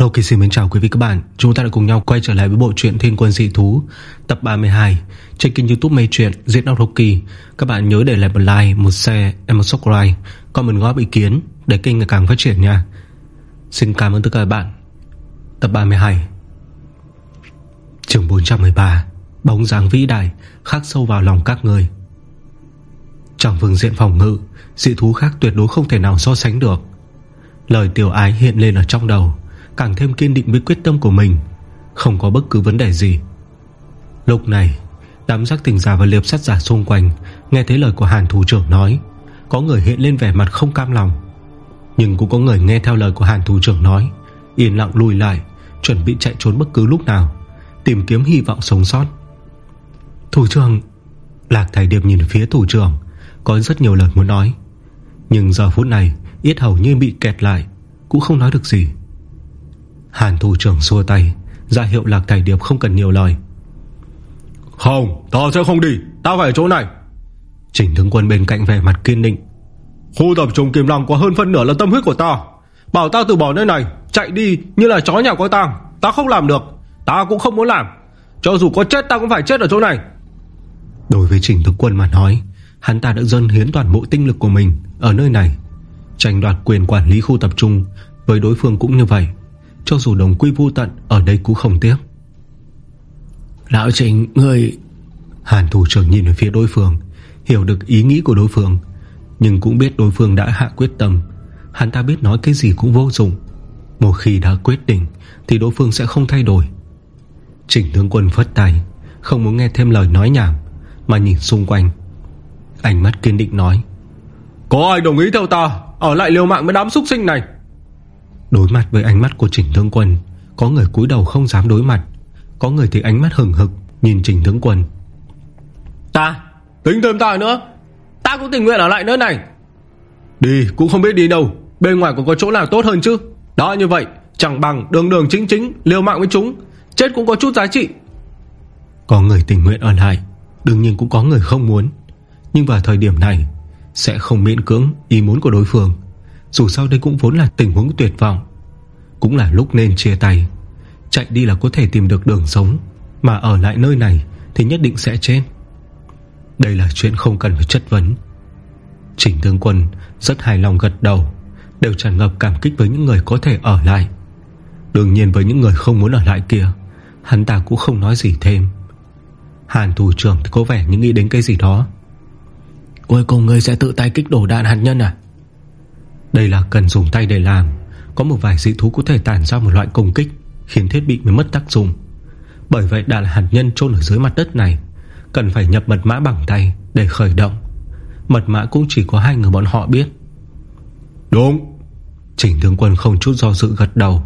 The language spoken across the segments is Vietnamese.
Hello, xin mến chào quý vị các bạn. Chúng ta đã cùng nhau quay trở lại với bộ truyện Thiên quân dị thú Tập 32 Trên kênh youtube Mê truyện Diễn đọc Rocky Các bạn nhớ để lại một like, một share, em một subscribe comment góp ý kiến Để kênh ngày càng phát triển nha. Xin cảm ơn tất cả các bạn. Tập 32 Trường 413 Bóng dáng vĩ đại Khắc sâu vào lòng các người. Trong vương diện phòng ngự Dị thú khác tuyệt đối không thể nào so sánh được. Lời tiểu ái hiện lên ở trong đầu. Càng thêm kiên định với quyết tâm của mình, Không có bất cứ vấn đề gì. Lúc này, Đám giác tình giả và liệp sát giả xung quanh Nghe thấy lời của Hàn thủ trưởng nói, Có người hiện lên vẻ mặt không cam lòng. Nhưng cũng có người nghe theo lời của Hàn thủ trưởng nói, Yên lặng lùi lại, Chuẩn bị chạy trốn bất cứ lúc nào, Tìm kiếm hy vọng sống sót. Thủ trưởng, Lạc Thải Điệp nhìn phía thủ trưởng, Có rất nhiều lời muốn nói. Nhưng giờ phút này, Yết hầu như bị kẹt lại, Cũng không nói được gì. Hàn thủ trưởng xua tay ra hiệu Lạc Thải Điệp không cần nhiều lời. Không ta sẽ không đi. Ta phải ở chỗ này. Trình tướng quân bên cạnh vẻ mặt kiên định. Khu tập trung Kim Long có hơn phân nửa là tâm huyết của ta Bảo ta từ bỏ nơi này Chạy đi như là chó nhà có tang Ta không làm được. Ta cũng không muốn làm. Cho dù có chết ta cũng phải chết ở chỗ này. Đối với Trình tướng quân mà nói Hắn ta đã dâng hiến toàn bộ tinh lực của mình Ở nơi này. Tranh đoạt quyền quản lý khu tập trung Với đối phương cũng như vậy Cho dù đồng quy vô tận Ở đây cũng không tiếc. Lão Trình người Hàn thủ trưởng nhìn về phía đối phương Hiểu được ý nghĩ của đối phương Nhưng cũng biết đối phương đã hạ quyết tâm. Hắn ta biết nói cái gì cũng vô dụng. Một khi đã quyết định Thì đối phương sẽ không thay đổi. Trình tướng quân phất tay Không muốn nghe thêm lời nói nhảm Mà nhìn xung quanh. Ánh mắt kiên định nói Có ai đồng ý theo ta? Ở lại liều mạng với đám súc sinh này Đối mặt với ánh mắt của Trình tướng quân Có người cúi đầu không dám đối mặt. Có người thì ánh mắt hừng hực Nhìn Trình tướng quân. Ta Tính thêm ta nữa. Ta cũng tình nguyện ở lại nơi này. Đi cũng không biết đi đâu. Bên ngoài còn có chỗ nào tốt hơn chứ? Đó như vậy Chẳng bằng đường đường chính chính Liều mạng với chúng. Chết cũng có chút giá trị. Có người tình nguyện ở lại Đương nhiên cũng có người không muốn. Nhưng vào thời điểm này Sẽ không miễn cưỡng ý muốn của đối phương dù sao đây cũng vốn là tình huống tuyệt vọng. Cũng là lúc nên chia tay. Chạy đi là có thể tìm được đường sống. Mà ở lại nơi này Thì nhất định sẽ chết. Đây là chuyện không cần phải chất vấn. Trình tướng quân Rất hài lòng gật đầu, Đều tràn ngập cảm kích với những người có thể ở lại. Đương nhiên với những người không muốn ở lại kia, Hắn ta cũng không nói gì thêm. Hàn thủ trưởng thì có vẻ như nghĩ đến cái gì đó. Cuối cùng ngươi sẽ tự tay kích đổ đạn hạt nhân à? Đây là cần dùng tay để làm. Có một vài dị thú có thể tản ra một loại công kích Khiến thiết bị mới mất tác dụng. Bởi vậy đạn hạt nhân chôn ở dưới mặt đất này. Cần phải nhập mật mã bằng tay Để khởi động. Mật mã cũng chỉ có hai người bọn họ biết. Đúng. Chỉnh tướng quân không chút do dự gật đầu.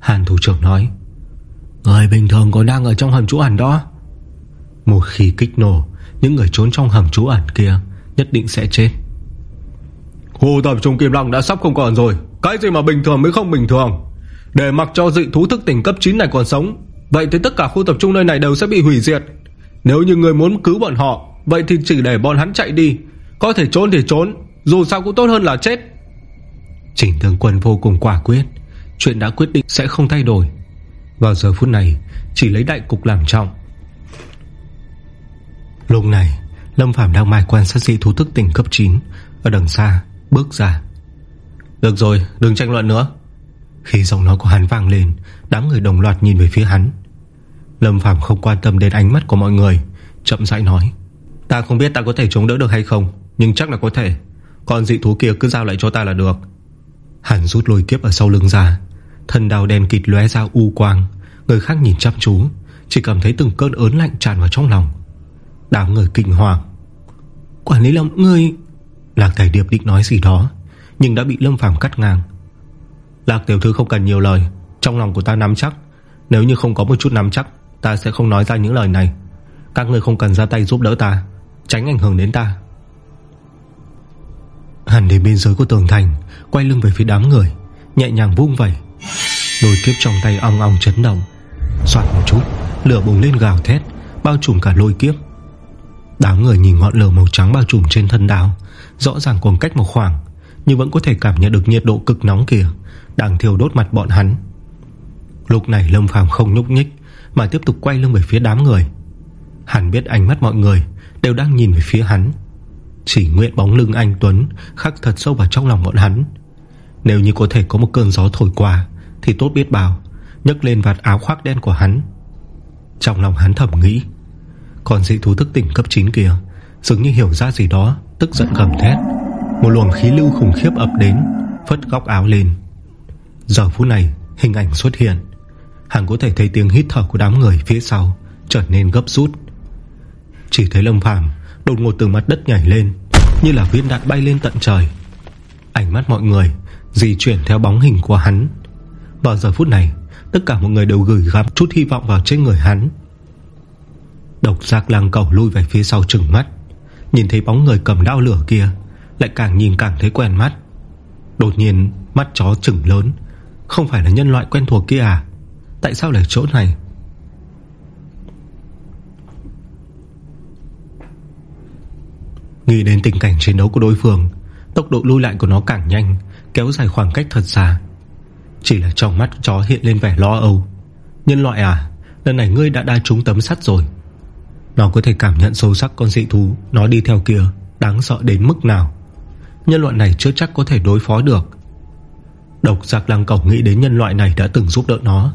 Hàn thủ trưởng nói Người bình thường còn đang ở trong hầm trú ẩn đó. Một khi kích nổ Những người trốn trong hầm trú ẩn kia Nhất định sẽ chết Khu tập trung Kim Long đã sắp không còn rồi. Cái gì mà bình thường mới không bình thường? Để mặc cho dị thú thức tỉnh cấp 9 này còn sống, Vậy thì tất cả khu tập trung nơi này đều sẽ bị hủy diệt. Nếu như người muốn cứu bọn họ, Vậy thì chỉ để bọn hắn chạy đi. Có thể trốn thì trốn, Dù sao cũng tốt hơn là chết. Trình tướng quân vô cùng quả quyết. Chuyện đã quyết định sẽ không thay đổi. Vào giờ phút này, Chỉ lấy đại cục làm trọng. Lúc này, Lâm Phàm đang mai quan sát dị thú thức tỉnh cấp 9 Ở đằng xa bước ra. Được rồi, đừng tranh luận nữa. Khi giọng nói của hắn vang lên, Đám người đồng loạt nhìn về phía hắn. Lâm phàm không quan tâm đến ánh mắt của mọi người, Chậm rãi nói, Ta không biết ta có thể chống đỡ được hay không, Nhưng chắc là có thể. Còn dị thú kia cứ giao lại cho ta là được. Hắn rút lôi kiếp ở sau lưng ra. Thân đào đen kịt lóe ra u quang. Người khác nhìn chăm chú, Chỉ cảm thấy từng cơn ớn lạnh tràn vào trong lòng. Đám người kinh hoàng, Quản lý lòng ngươi Lạc Thải Điệp định nói gì đó, Nhưng đã bị Lâm Phàm cắt ngang. Lạc tiểu thư không cần nhiều lời, Trong lòng của ta nắm chắc. Nếu như không có một chút nắm chắc, Ta sẽ không nói ra những lời này. Các người không cần ra tay giúp đỡ ta, Tránh ảnh hưởng đến ta. Hẳn đến biên giới của tường thành, Quay lưng về phía đám người, Nhẹ nhàng vung vẩy. Đôi kiếp trong tay ong ong chấn động Xoạt một chút, Lửa bùng lên gào thét, Bao trùm cả lôi kiếp. Đám người nhìn ngọn lửa màu trắng bao trùm trên thân đào Rõ ràng còn cách một khoảng, Nhưng vẫn có thể cảm nhận được nhiệt độ cực nóng kìa Đang thiêu đốt mặt bọn hắn. Lúc này Lâm Phàm không nhúc nhích, Mà tiếp tục quay lưng về phía đám người. Hắn biết ánh mắt mọi người Đều đang nhìn về phía hắn. Chỉ nguyện bóng lưng anh Tuấn Khắc thật sâu vào trong lòng bọn hắn. Nếu như có thể có một cơn gió thổi qua, Thì tốt biết bao, nhấc lên vạt áo khoác đen của hắn. Trong lòng hắn thầm nghĩ, Còn dị thú thức tỉnh cấp 9 kia Dường như hiểu ra gì đó, Tức giận gầm thét. Một luồng khí lưu khủng khiếp ập đến, Phất góc áo lên. Giờ phút này, hình ảnh xuất hiện. Hắn có thể thấy tiếng hít thở của đám người phía sau Trở nên gấp rút. Chỉ thấy Lâm Phàm Đột ngột từ mặt đất nhảy lên, Như là viên đạn bay lên tận trời. Ánh mắt mọi người Di chuyển theo bóng hình của hắn. Vào giờ phút này, Tất cả mọi người đều gửi gắm chút hy vọng vào trên người hắn. Độc giác lang cầu lui về phía sau trừng mắt. Nhìn thấy bóng người cầm đao lửa kia, Lại càng nhìn càng thấy quen mắt. Đột nhiên, mắt chó trừng lớn. Không phải là nhân loại quen thuộc kia à? Tại sao lại chỗ này? Nghĩ đến tình cảnh chiến đấu của đối phương, Tốc độ lui lại của nó càng nhanh, Kéo dài khoảng cách thật xa. Chỉ là trong mắt chó hiện lên vẻ lo âu. Nhân loại à Lần này ngươi đã đa trúng tấm sắt rồi. Nó có thể cảm nhận sâu sắc con dị thú. Nó đi theo kia, Đáng sợ đến mức nào? Nhân loại này chưa chắc có thể đối phó được. Độc giác lăng cầu nghĩ đến nhân loại này đã từng giúp đỡ nó.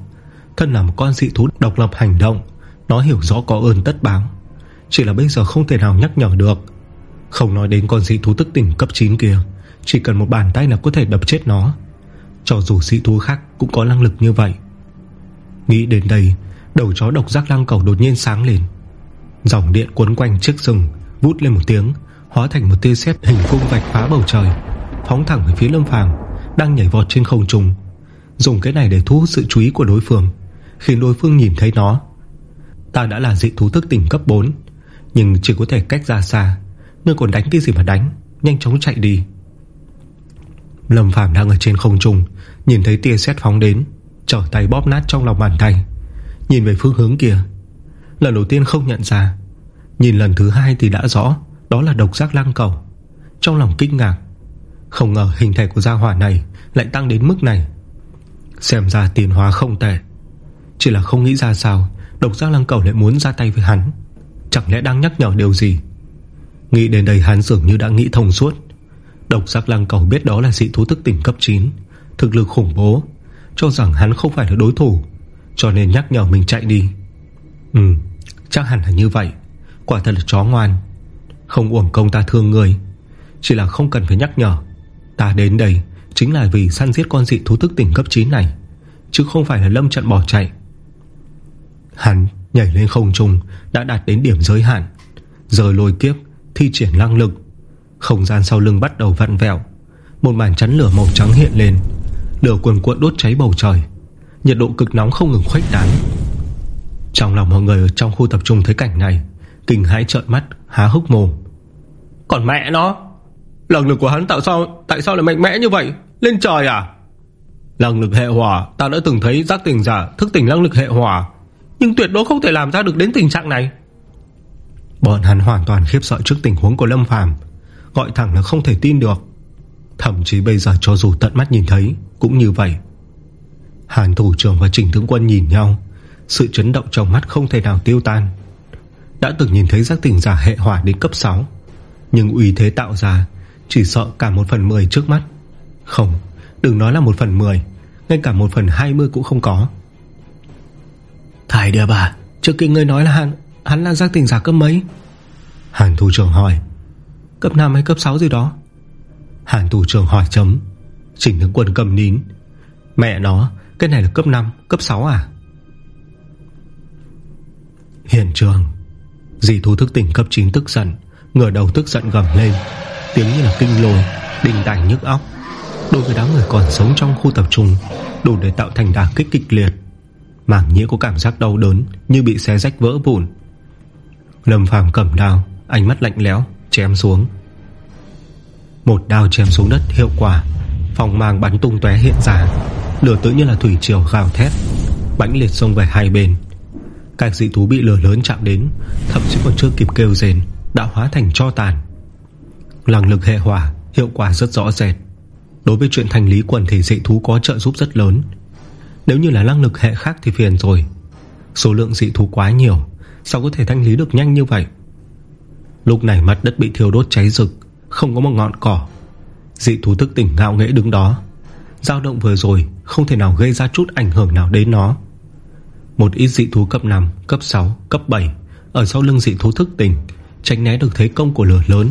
Thân là một con dị thú độc lập hành động, Nó hiểu rõ có ơn tất báo Chỉ là bây giờ không thể nào nhắc nhở được. Không nói đến con dị thú tức tỉnh cấp 9 kia, Chỉ cần một bàn tay là có thể đập chết nó. Cho dù dị thú khác cũng có năng lực như vậy. Nghĩ đến đây, Đầu chó độc giác lăng cầu đột nhiên sáng lên. Dòng điện cuốn quanh chiếc rừng, Vút lên một tiếng, Hóa thành một tia sét hình cung vạch phá bầu trời, Phóng thẳng về phía Lâm Phàm Đang nhảy vọt trên không trung. Dùng cái này để thu hút sự chú ý của đối phương, Khiến đối phương nhìn thấy nó. Ta đã là dị thú thức tỉnh cấp 4 Nhưng chỉ có thể cách ra xa Ngươi còn đánh cái gì mà đánh, Nhanh chóng chạy đi. Lâm Phàm đang ở trên không trung, Nhìn thấy tia sét phóng đến, Trở tay bóp nát trong lòng bàn tay, Nhìn về phương hướng kia. Lần đầu tiên không nhận ra. Nhìn lần thứ hai thì đã rõ, Đó là độc giác lăng cầu. Trong lòng kinh ngạc, Không ngờ hình thể của gia hỏa này Lại tăng đến mức này. Xem ra tiền hóa không tệ, Chỉ là không nghĩ ra sao Độc giác lăng cầu lại muốn ra tay với hắn. Chẳng lẽ đang nhắc nhở điều gì? Nghĩ đến đây hắn dường như đã nghĩ thông suốt. Độc giác lăng cầu biết đó là dị thú thức tỉnh cấp 9 Thực lực khủng bố, Cho rằng hắn không phải là đối thủ, Cho nên nhắc nhở mình chạy đi. Ừ chắc hẳn là như vậy. Quả thật là chó ngoan. Không uổng công ta thương người. Chỉ là không cần phải nhắc nhở. Ta đến đây Chính là vì săn giết con dị thú thức tỉnh cấp 9 này, Chứ không phải là lâm trận bỏ chạy. Hắn nhảy lên không trung, Đã đạt đến điểm giới hạn. Giờ lôi kiếp, Thi triển năng lực. Không gian sau lưng bắt đầu vặn vẹo. Một màn chắn lửa màu trắng hiện lên. Lửa cuồn cuộn đốt cháy bầu trời. Nhiệt độ cực nóng không ngừng khuếch tán. Trong lòng mọi người ở trong khu tập trung thấy cảnh này Kinh hãi trợn mắt Há hốc mồm. Còn mẹ nó? Lần lực của hắn tạo sao Tại sao lại mạnh mẽ như vậy? Lên trời à? Năng lực hệ hỏa Ta đã từng thấy giác tỉnh giả Thức tỉnh năng lực hệ hỏa Nhưng tuyệt đối không thể làm ra được đến tình trạng này. Bọn hắn hoàn toàn khiếp sợ trước tình huống của Lâm Phàm Gọi thẳng là không thể tin được. Thậm chí bây giờ cho dù tận mắt nhìn thấy Cũng như vậy. Hàn thủ trưởng và trình tướng quân nhìn nhau Sự chấn động trong mắt không thể nào tiêu tan. Đã từng nhìn thấy giác tỉnh giả hệ hỏa đến cấp 6 Nhưng uy thế tạo ra Chỉ sợ cả một phần 10 trước mắt. Không Đừng nói là một phần 10 Ngay cả một phần 20 cũng không có. Thải địa bà Trước kia ngươi nói là hắn Hắn là giác tỉnh giả cấp mấy? Hàn thủ trưởng hỏi Cấp 5 hay cấp 6 gì đó? Hàn thủ trưởng hỏi chấm Chỉnh tướng quân cầm nín. Mẹ nó Cái này là cấp 5, cấp 6 à Hiện trường. Dì thú thức tỉnh cấp 9 tức giận, Ngửa đầu tức giận gầm lên. Tiếng như là kinh lồi Đình đảnh nhức óc. Đối với đám người còn sống trong khu tập trung, Đủ để tạo thành đả kích kịch liệt. Mảng nhĩa có cảm giác đau đớn Như bị xé rách vỡ vụn. Lâm Phàm cầm đao, Ánh mắt lạnh lẽo, chém xuống. Một đao chém xuống đất, hiệu quả. Phòng mang bắn tung tóe hiện ra, Lửa tự như là thủy triều gào thét. Bánh liệt xông về hai bên. Các dị thú bị lửa lớn chạm đến, Thậm chí còn chưa kịp kêu rền Đã hóa thành cho tàn. Lăng lực hệ hỏa, Hiệu quả rất rõ rệt. Đối với chuyện thành lý quần thể dị thú có trợ giúp rất lớn. Nếu như là năng lực hệ khác thì phiền rồi. Số lượng dị thú quá nhiều, Sao có thể thanh lý được nhanh như vậy? Lúc này mặt đất bị thiêu đốt cháy rực, Không có một ngọn cỏ. Dị thú thức tỉnh ngạo nghễ đứng đó. Dao động vừa rồi, Không thể nào gây ra chút ảnh hưởng nào đến nó. Một ít dị thú cấp 5 Cấp 6, cấp 7 Ở sau lưng dị thú thức tỉnh Tránh né được thế công của lửa lớn.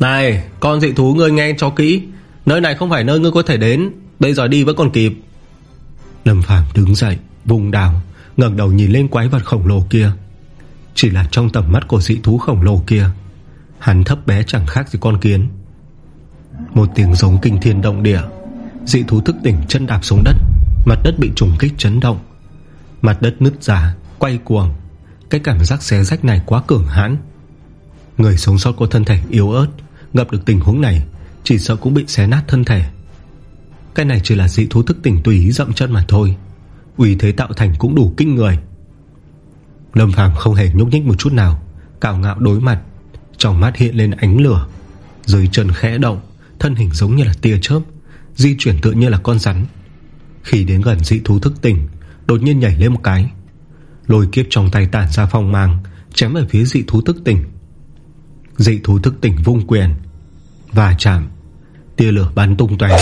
Này con dị thú ngươi nghe cho kỹ. Nơi này không phải nơi ngươi có thể đến. Bây giờ đi vẫn còn kịp. Lâm Phàm đứng dậy Vùng đào ngẩng đầu nhìn lên quái vật khổng lồ kia. Chỉ là trong tầm mắt của dị thú khổng lồ kia Hắn thấp bé chẳng khác gì con kiến. Một tiếng giống kinh thiên động địa. Dị thú thức tỉnh chân đạp xuống đất Mặt đất bị trùng kích chấn động Mặt đất nứt ra, Quay cuồng. Cái cảm giác xé rách này quá cường hãn. Người sống sót có thân thể yếu ớt, Gặp được tình huống này, Chỉ sợ cũng bị xé nát thân thể. Cái này chỉ là dị thú thức tỉnh tùy ý dậm chân mà thôi. Uy thế tạo thành cũng đủ kinh người. Lâm Phàm không hề nhúc nhích một chút nào, Cào ngạo đối mặt. Trong mắt hiện lên ánh lửa. Dưới chân khẽ động, Thân hình giống như là tia chớp, Di chuyển tự như là con rắn. Khi đến gần dị thú thức tỉnh Đột nhiên nhảy lên một cái. Lôi kiếp trong tay tản ra phong mang, Chém ở phía dị thú thức tỉnh. Dị thú thức tỉnh vung quyền Và chạm. Tia lửa bắn tung tóe,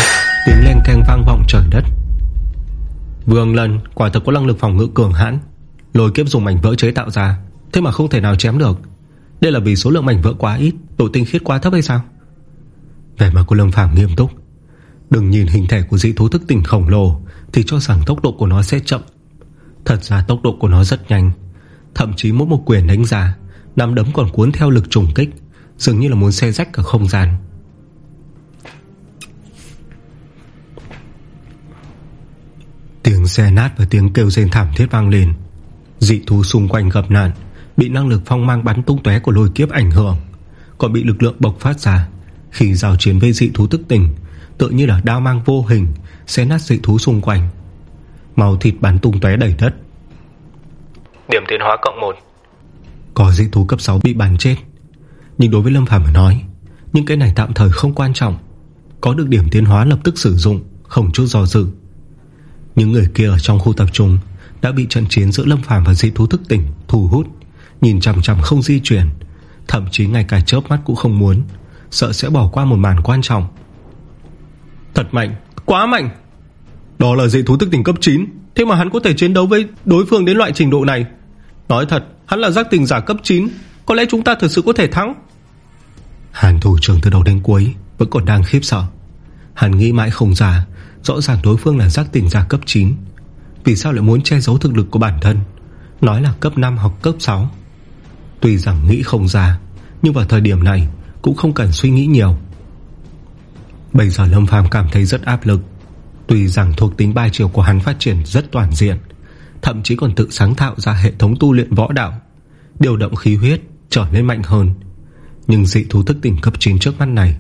Tiếng len keng vang vọng trời đất. Vương lần quả thật có năng lực phòng ngự cường hãn. Lôi kiếp dùng mảnh vỡ chế tạo ra, Thế mà không thể nào chém được. Đây là vì số lượng mảnh vỡ quá ít, Độ tinh khiết quá thấp hay sao? Vẻ mặt của Lâm Phàm nghiêm túc. Đừng nhìn hình thể của dị thú thức tỉnh khổng lồ thì cho rằng tốc độ của nó sẽ chậm. Thật ra tốc độ của nó rất nhanh. Thậm chí mỗi một quyền đánh ra Nắm đấm còn cuốn theo lực trùng kích, Dường như là muốn xe rách cả không gian. Tiếng xe nát và tiếng kêu rên thảm thiết vang lên. Dị thú xung quanh gặp nạn, Bị năng lực phong mang bắn tung tóe của lôi kiếp ảnh hưởng. Còn bị lực lượng bộc phát ra, Khi giao chiến với dị thú tức tình Tự như là đao mang vô hình Xé nát dị thú xung quanh. Màu thịt bắn tung tóe đầy đất. Điểm tiến hóa cộng 1 Có dị thú cấp 6 bị bắn chết. Nhưng đối với Lâm Phàm mà nói Những cái này tạm thời không quan trọng. Có được điểm tiến hóa lập tức sử dụng Không chút do dự. Những người kia ở trong khu tập trung Đã bị trận chiến giữa Lâm Phàm và dị thú thức tỉnh Thu hút Nhìn chằm chằm không di chuyển Thậm chí ngay cả chớp mắt cũng không muốn Sợ sẽ bỏ qua một màn quan trọng. Thật mạnh, quá mạnh. Đó là dị thú thức tỉnh cấp 9 Thế mà hắn có thể chiến đấu với đối phương đến loại trình độ này. Nói thật, Hắn là giác tình giả cấp 9 Có lẽ chúng ta thật sự có thể thắng. Hàn thủ trưởng từ đầu đến cuối Vẫn còn đang khiếp sợ. Hắn nghĩ mãi không ra, Rõ ràng đối phương là giác tình giả cấp 9 Vì sao lại muốn che giấu thực lực của bản thân? Nói là cấp 5 hoặc cấp 6 Tuy rằng nghĩ không ra, Nhưng vào thời điểm này Cũng không cần suy nghĩ nhiều. Bây giờ Lâm Phàm cảm thấy rất áp lực. Tuy rằng thuộc tính ba chiều của hắn phát triển rất toàn diện, Thậm chí còn tự sáng tạo ra hệ thống tu luyện võ đạo, Điều động khí huyết Trở nên mạnh hơn. Nhưng dị thú thức tỉnh cấp 9 trước mắt này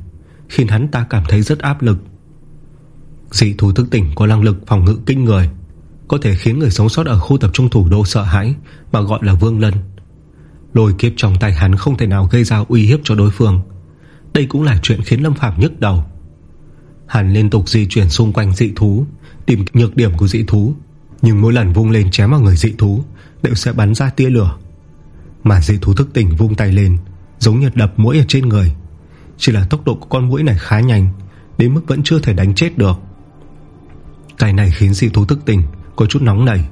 Khiến hắn ta cảm thấy rất áp lực. Dị thú thức tỉnh có năng lực phòng ngự kinh người, Có thể khiến người sống sót ở khu tập trung thủ đô sợ hãi Mà gọi là vương lân. Lôi kiếp trong tay hắn không thể nào gây ra uy hiếp cho đối phương. Đây cũng là chuyện khiến Lâm Phạm nhức đầu. Hắn liên tục di chuyển xung quanh dị thú, Tìm nhược điểm của dị thú. Nhưng mỗi lần vung lên chém vào người dị thú, Đều sẽ bắn ra tia lửa. Mà dị thú thức tỉnh vung tay lên, Giống như đập mũi ở trên người. Chỉ là tốc độ của con mũi này khá nhanh, Đến mức vẫn chưa thể đánh chết được. Cái này khiến dị thú thức tỉnh, Có chút nóng nảy.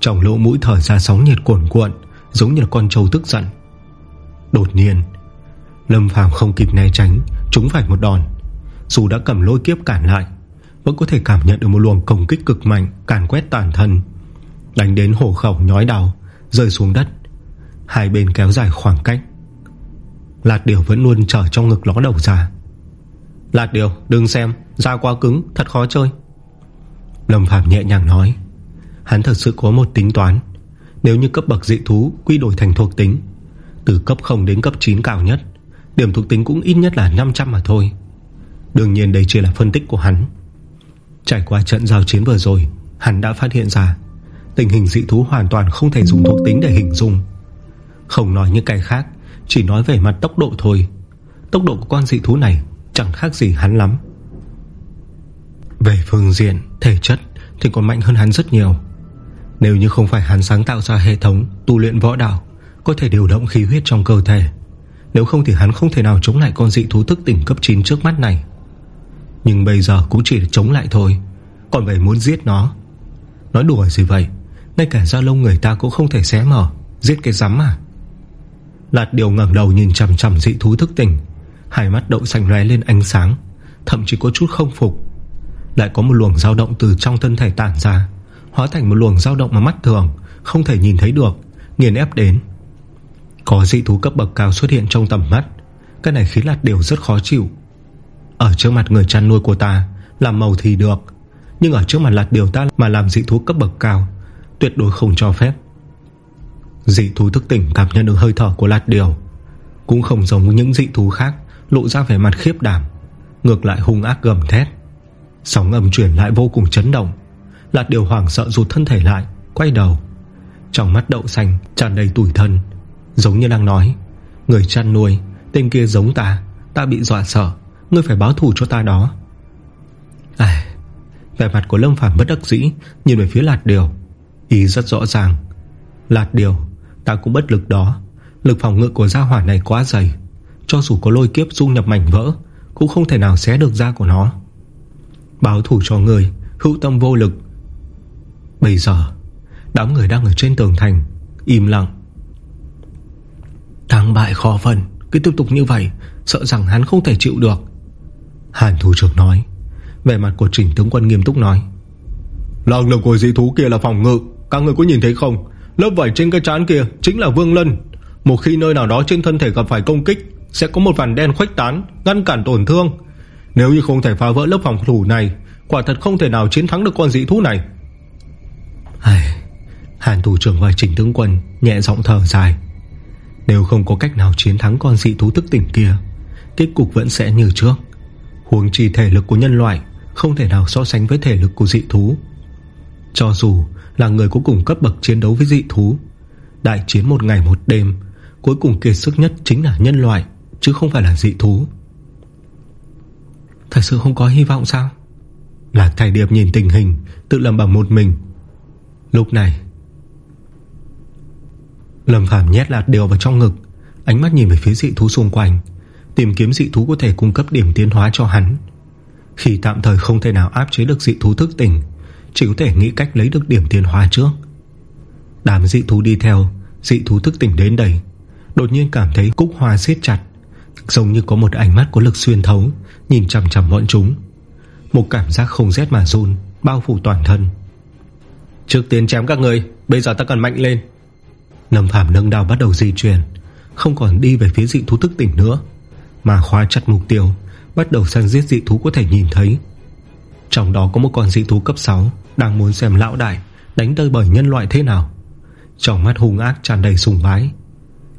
Trong lỗ mũi thở ra sóng nhiệt cuồn cuộn, Giống như là con trâu tức giận. Đột nhiên, Lâm Phàm không kịp né tránh Chúng phải một đòn. Dù đã cầm lôi kiếp cản lại, Vẫn có thể cảm nhận được một luồng công kích cực mạnh, Càn quét toàn thân. Đánh đến hổ khẩu nhói đau, Rơi xuống đất. Hai bên kéo dài khoảng cách. Lạt điều vẫn luôn trở trong ngực ló đầu ra. Lạt điều, đừng xem, Da quá cứng, thật khó chơi. Lâm Phạm nhẹ nhàng nói. Hắn thật sự có một tính toán. Nếu như cấp bậc dị thú quy đổi thành thuộc tính, Từ cấp 0 đến cấp 9 cao nhất, Điểm thuộc tính cũng ít nhất là 500 mà thôi. Đương nhiên đây chỉ là phân tích của hắn. Trải qua trận giao chiến vừa rồi Hắn đã phát hiện ra Tình hình dị thú hoàn toàn không thể dùng thuộc tính để hình dung. Không nói những cái khác Chỉ nói về mặt tốc độ thôi. Tốc độ của con dị thú này Chẳng khác gì hắn lắm. Về phương diện, thể chất Thì còn mạnh hơn hắn rất nhiều. Nếu như không phải hắn sáng tạo ra hệ thống Tu luyện võ đạo Có thể điều động khí huyết trong cơ thể. Nếu không thì hắn không thể nào chống lại con dị thú thức tỉnh cấp 9 trước mắt này. Nhưng bây giờ cũng chỉ chống lại thôi. Còn về muốn giết nó? Nói đùa gì vậy? Ngay cả da lông người ta cũng không thể xé mở. Giết cái rắm à? Lạt điều ngẩng đầu nhìn chầm chầm dị thú thức tỉnh. Hai mắt đậu xanh lóe lên ánh sáng, Thậm chí có chút không phục. Lại có một luồng dao động từ trong thân thể tản ra, Hóa thành một luồng dao động mà mắt thường, Không thể nhìn thấy được, Nghiền ép đến. Có dị thú cấp bậc cao xuất hiện trong tầm mắt. Cái này khiến lạt điều rất khó chịu. Ở trước mặt người chăn nuôi của ta, Làm màu thì được. Nhưng ở trước mặt lạt điều ta mà làm dị thú cấp bậc cao, Tuyệt đối không cho phép. Dị thú thức tỉnh cảm nhận được hơi thở của lạt điều. Cũng không giống những dị thú khác, Lộ ra vẻ mặt khiếp đảm, Ngược lại hung ác gầm thét. Sóng âm chuyển lại vô cùng chấn động. Lạt điều hoảng sợ rụt thân thể lại, Quay đầu. Trong mắt đậu xanh tràn đầy tủi thân, Giống như đang nói, Người chăn nuôi, Tên kia giống ta Ta bị dọa sợ. Ngươi phải báo thù cho ta đó. Ai Vẻ mặt của Lâm Phàm bất đắc dĩ, Nhìn về phía lạt điều. Ý rất rõ ràng. Lạt điều, Ta cũng bất lực đó. Lực phòng ngự của gia hỏa này quá dày. Cho dù có lôi kiếp dung nhập mảnh vỡ, Cũng không thể nào xé được da của nó. Báo thủ cho người Hữu tâm vô lực. Bây giờ, Đám người đang ở trên tường thành, Im lặng. Thắng bại khó phân, Cứ tiếp tục như vậy, Sợ rằng hắn không thể chịu được. Hàn thủ trưởng nói. Về mặt của trình tướng quân nghiêm túc nói. Năng lực của dị thú kia là phòng ngự. Các người có nhìn thấy không? Lớp vảy trên cái trán kia chính là vương lân. Một khi nơi nào đó trên thân thể gặp phải công kích Sẽ có một vằn đen khuếch tán Ngăn cản tổn thương. Nếu như không thể phá vỡ lớp phòng thủ này Quả thật không thể nào chiến thắng được con dị thú này. Ai... Hàn thủ trưởng và trình tướng quân Nhẹ giọng thở dài. Nếu không có cách nào chiến thắng con dị thú thức tỉnh kia Kết cục vẫn sẽ như trước Huống chi thể lực của nhân loại Không thể nào so sánh với thể lực của dị thú. Cho dù là người có cùng cấp bậc chiến đấu với dị thú, Đại chiến một ngày một đêm, Cuối cùng kiệt sức nhất chính là nhân loại, Chứ không phải là dị thú. Thật sự không có hy vọng sao? Lạc Thải Điệp nhìn tình hình, Tự lầm bằng một mình. Lúc này, Lâm Phàm nhét lạt điều vào trong ngực, Ánh mắt nhìn về phía dị thú xung quanh. Tìm kiếm dị thú có thể cung cấp điểm tiến hóa cho hắn. Khi tạm thời không thể nào áp chế được dị thú thức tỉnh, chỉ có thể nghĩ cách lấy được điểm tiến hóa trước. Đám dị thú đi theo, Dị thú thức tỉnh đến đây, Đột nhiên cảm thấy cúc hoa siết chặt, Giống như có một ánh mắt có lực xuyên thấu, Nhìn chằm chằm bọn chúng. Một cảm giác không rét mà run, Bao phủ toàn thân. Trước tiên chém các người, Bây giờ ta cần mạnh lên. Nầm Phạm nâng đào bắt đầu di chuyển, Không còn đi về phía dị thú thức tỉnh nữa. Mà khóa chặt mục tiêu, Bắt đầu săn giết dị thú có thể nhìn thấy. Trong đó có một con dị thú cấp 6 đang muốn xem lão đại Đánh tơi bởi nhân loại thế nào. Trong mắt hung ác tràn đầy sùng bái,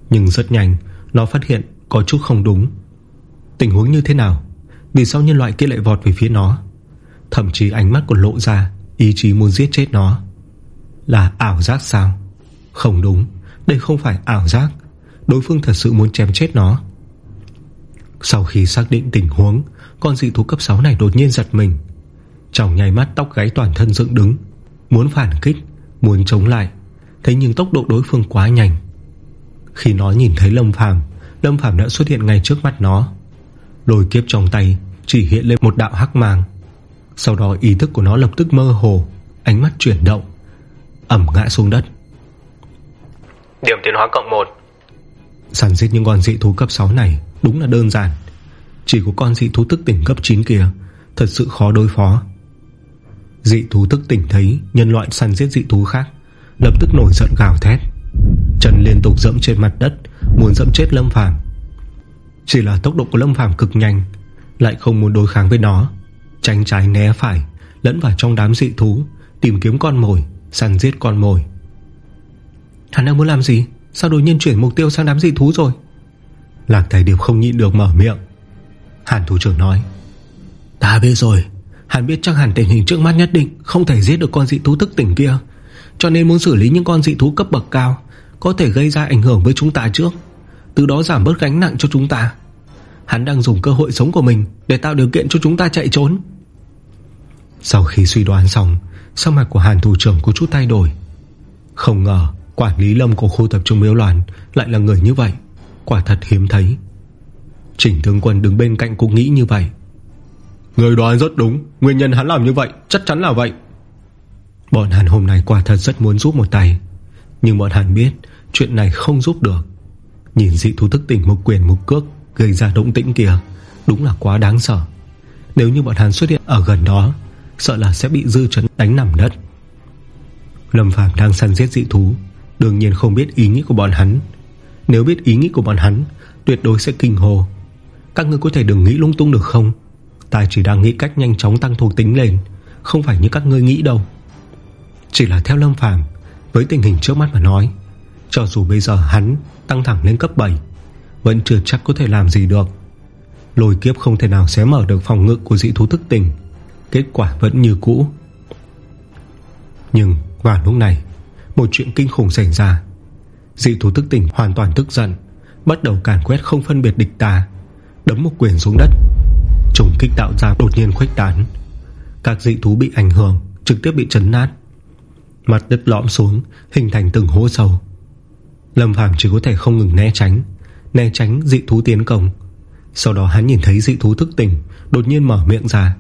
Nhưng rất nhanh Nó phát hiện có chút không đúng. Tình huống như thế nào? Vì sao nhân loại kia lại vọt về phía nó? Thậm chí ánh mắt còn lộ ra Ý chí muốn giết chết nó. Là ảo giác sao? Không đúng, Đây không phải ảo giác. Đối phương thật sự muốn chém chết nó. Sau khi xác định tình huống Con dị thú cấp 6 này đột nhiên giật mình. Trong nhảy mắt tóc gáy toàn thân dựng đứng Muốn phản kích Muốn chống lại Thế nhưng tốc độ đối phương quá nhanh. Khi nó nhìn thấy Lâm Phàm Lâm Phàm đã xuất hiện ngay trước mắt nó. Lôi kiếp trong tay Chỉ hiện lên một đạo hắc mang. Sau đó ý thức của nó lập tức mơ hồ Ánh mắt chuyển động Ẩm ngã xuống đất. Điểm tiến hóa cộng 1 Sẵn giết những con dị thú cấp 6 này Đúng là đơn giản. Chỉ có con dị thú tức tỉnh cấp 9 kia, Thật sự khó đối phó. Dị thú thức tỉnh thấy Nhân loại săn giết dị thú khác, Lập tức nổi giận gào thét. Trần liên tục dẫm trên mặt đất, Muốn dẫm chết Lâm Phàm. Chỉ là tốc độ của Lâm Phàm cực nhanh, Lại không muốn đối kháng với nó. Tránh trái né phải, Lẫn vào trong đám dị thú, Tìm kiếm con mồi, Săn giết con mồi. Hắn đang muốn làm gì? Sao đột nhiên chuyển mục tiêu sang đám dị thú rồi? Lạc Thầy Điệp không nhịn được mở miệng. Hàn thủ trưởng nói Ta biết rồi. Hắn biết chắc hẳn tình hình trước mắt nhất định Không thể giết được con dị thú thức tỉnh kia Cho nên muốn xử lý những con dị thú cấp bậc cao Có thể gây ra ảnh hưởng với chúng ta trước Từ đó giảm bớt gánh nặng cho chúng ta. Hắn đang dùng cơ hội sống của mình Để tạo điều kiện cho chúng ta chạy trốn. Sau khi suy đoán xong Sao mặt của Hàn thủ trưởng có chút thay đổi. Không ngờ Quản lý lâm của khu tập trung miếu loạn Lại là người như vậy Quả thật hiếm thấy. Trình tướng quân đứng bên cạnh cũng nghĩ như vậy. Người đoán rất đúng, Nguyên nhân hắn làm như vậy chắc chắn là vậy. Bọn hắn hôm nay quả thật rất muốn giúp một tay, Nhưng bọn hắn biết Chuyện này không giúp được. Nhìn dị thú thức tỉnh một quyền một cước Gây ra động tĩnh kia, Đúng là quá đáng sợ. Nếu như bọn hắn xuất hiện ở gần đó, Sợ là sẽ bị dư chấn đánh nằm đất. Lâm Phạm đang săn giết dị thú, Đương nhiên không biết ý nghĩ của bọn hắn. Nếu biết ý nghĩ của bọn hắn, Tuyệt đối sẽ kinh hồ Các ngươi có thể đừng nghĩ lung tung được không? Ta chỉ đang nghĩ cách nhanh chóng tăng thuộc tính lên, Không phải như các ngươi nghĩ đâu. Chỉ là theo Lâm Phàm, Với tình hình trước mắt mà nói, Cho dù bây giờ hắn tăng thẳng lên cấp 7 Vẫn chưa chắc có thể làm gì được. Lôi kiếp không thể nào xé mở được phòng ngự của dị thú thức tình Kết quả vẫn như cũ. Nhưng vào lúc này, Một chuyện kinh khủng xảy ra. Dị thú thức tỉnh hoàn toàn tức giận, Bắt đầu càn quét không phân biệt địch ta Đấm một quyền xuống đất. Trùng kích tạo ra đột nhiên khuếch tán. Các dị thú bị ảnh hưởng, Trực tiếp bị chấn nát. Mặt đất lõm xuống, Hình thành từng hố sâu. Lâm Phàm chỉ có thể không ngừng né tránh Né tránh dị thú tiến công. Sau đó hắn nhìn thấy dị thú thức tỉnh Đột nhiên mở miệng ra,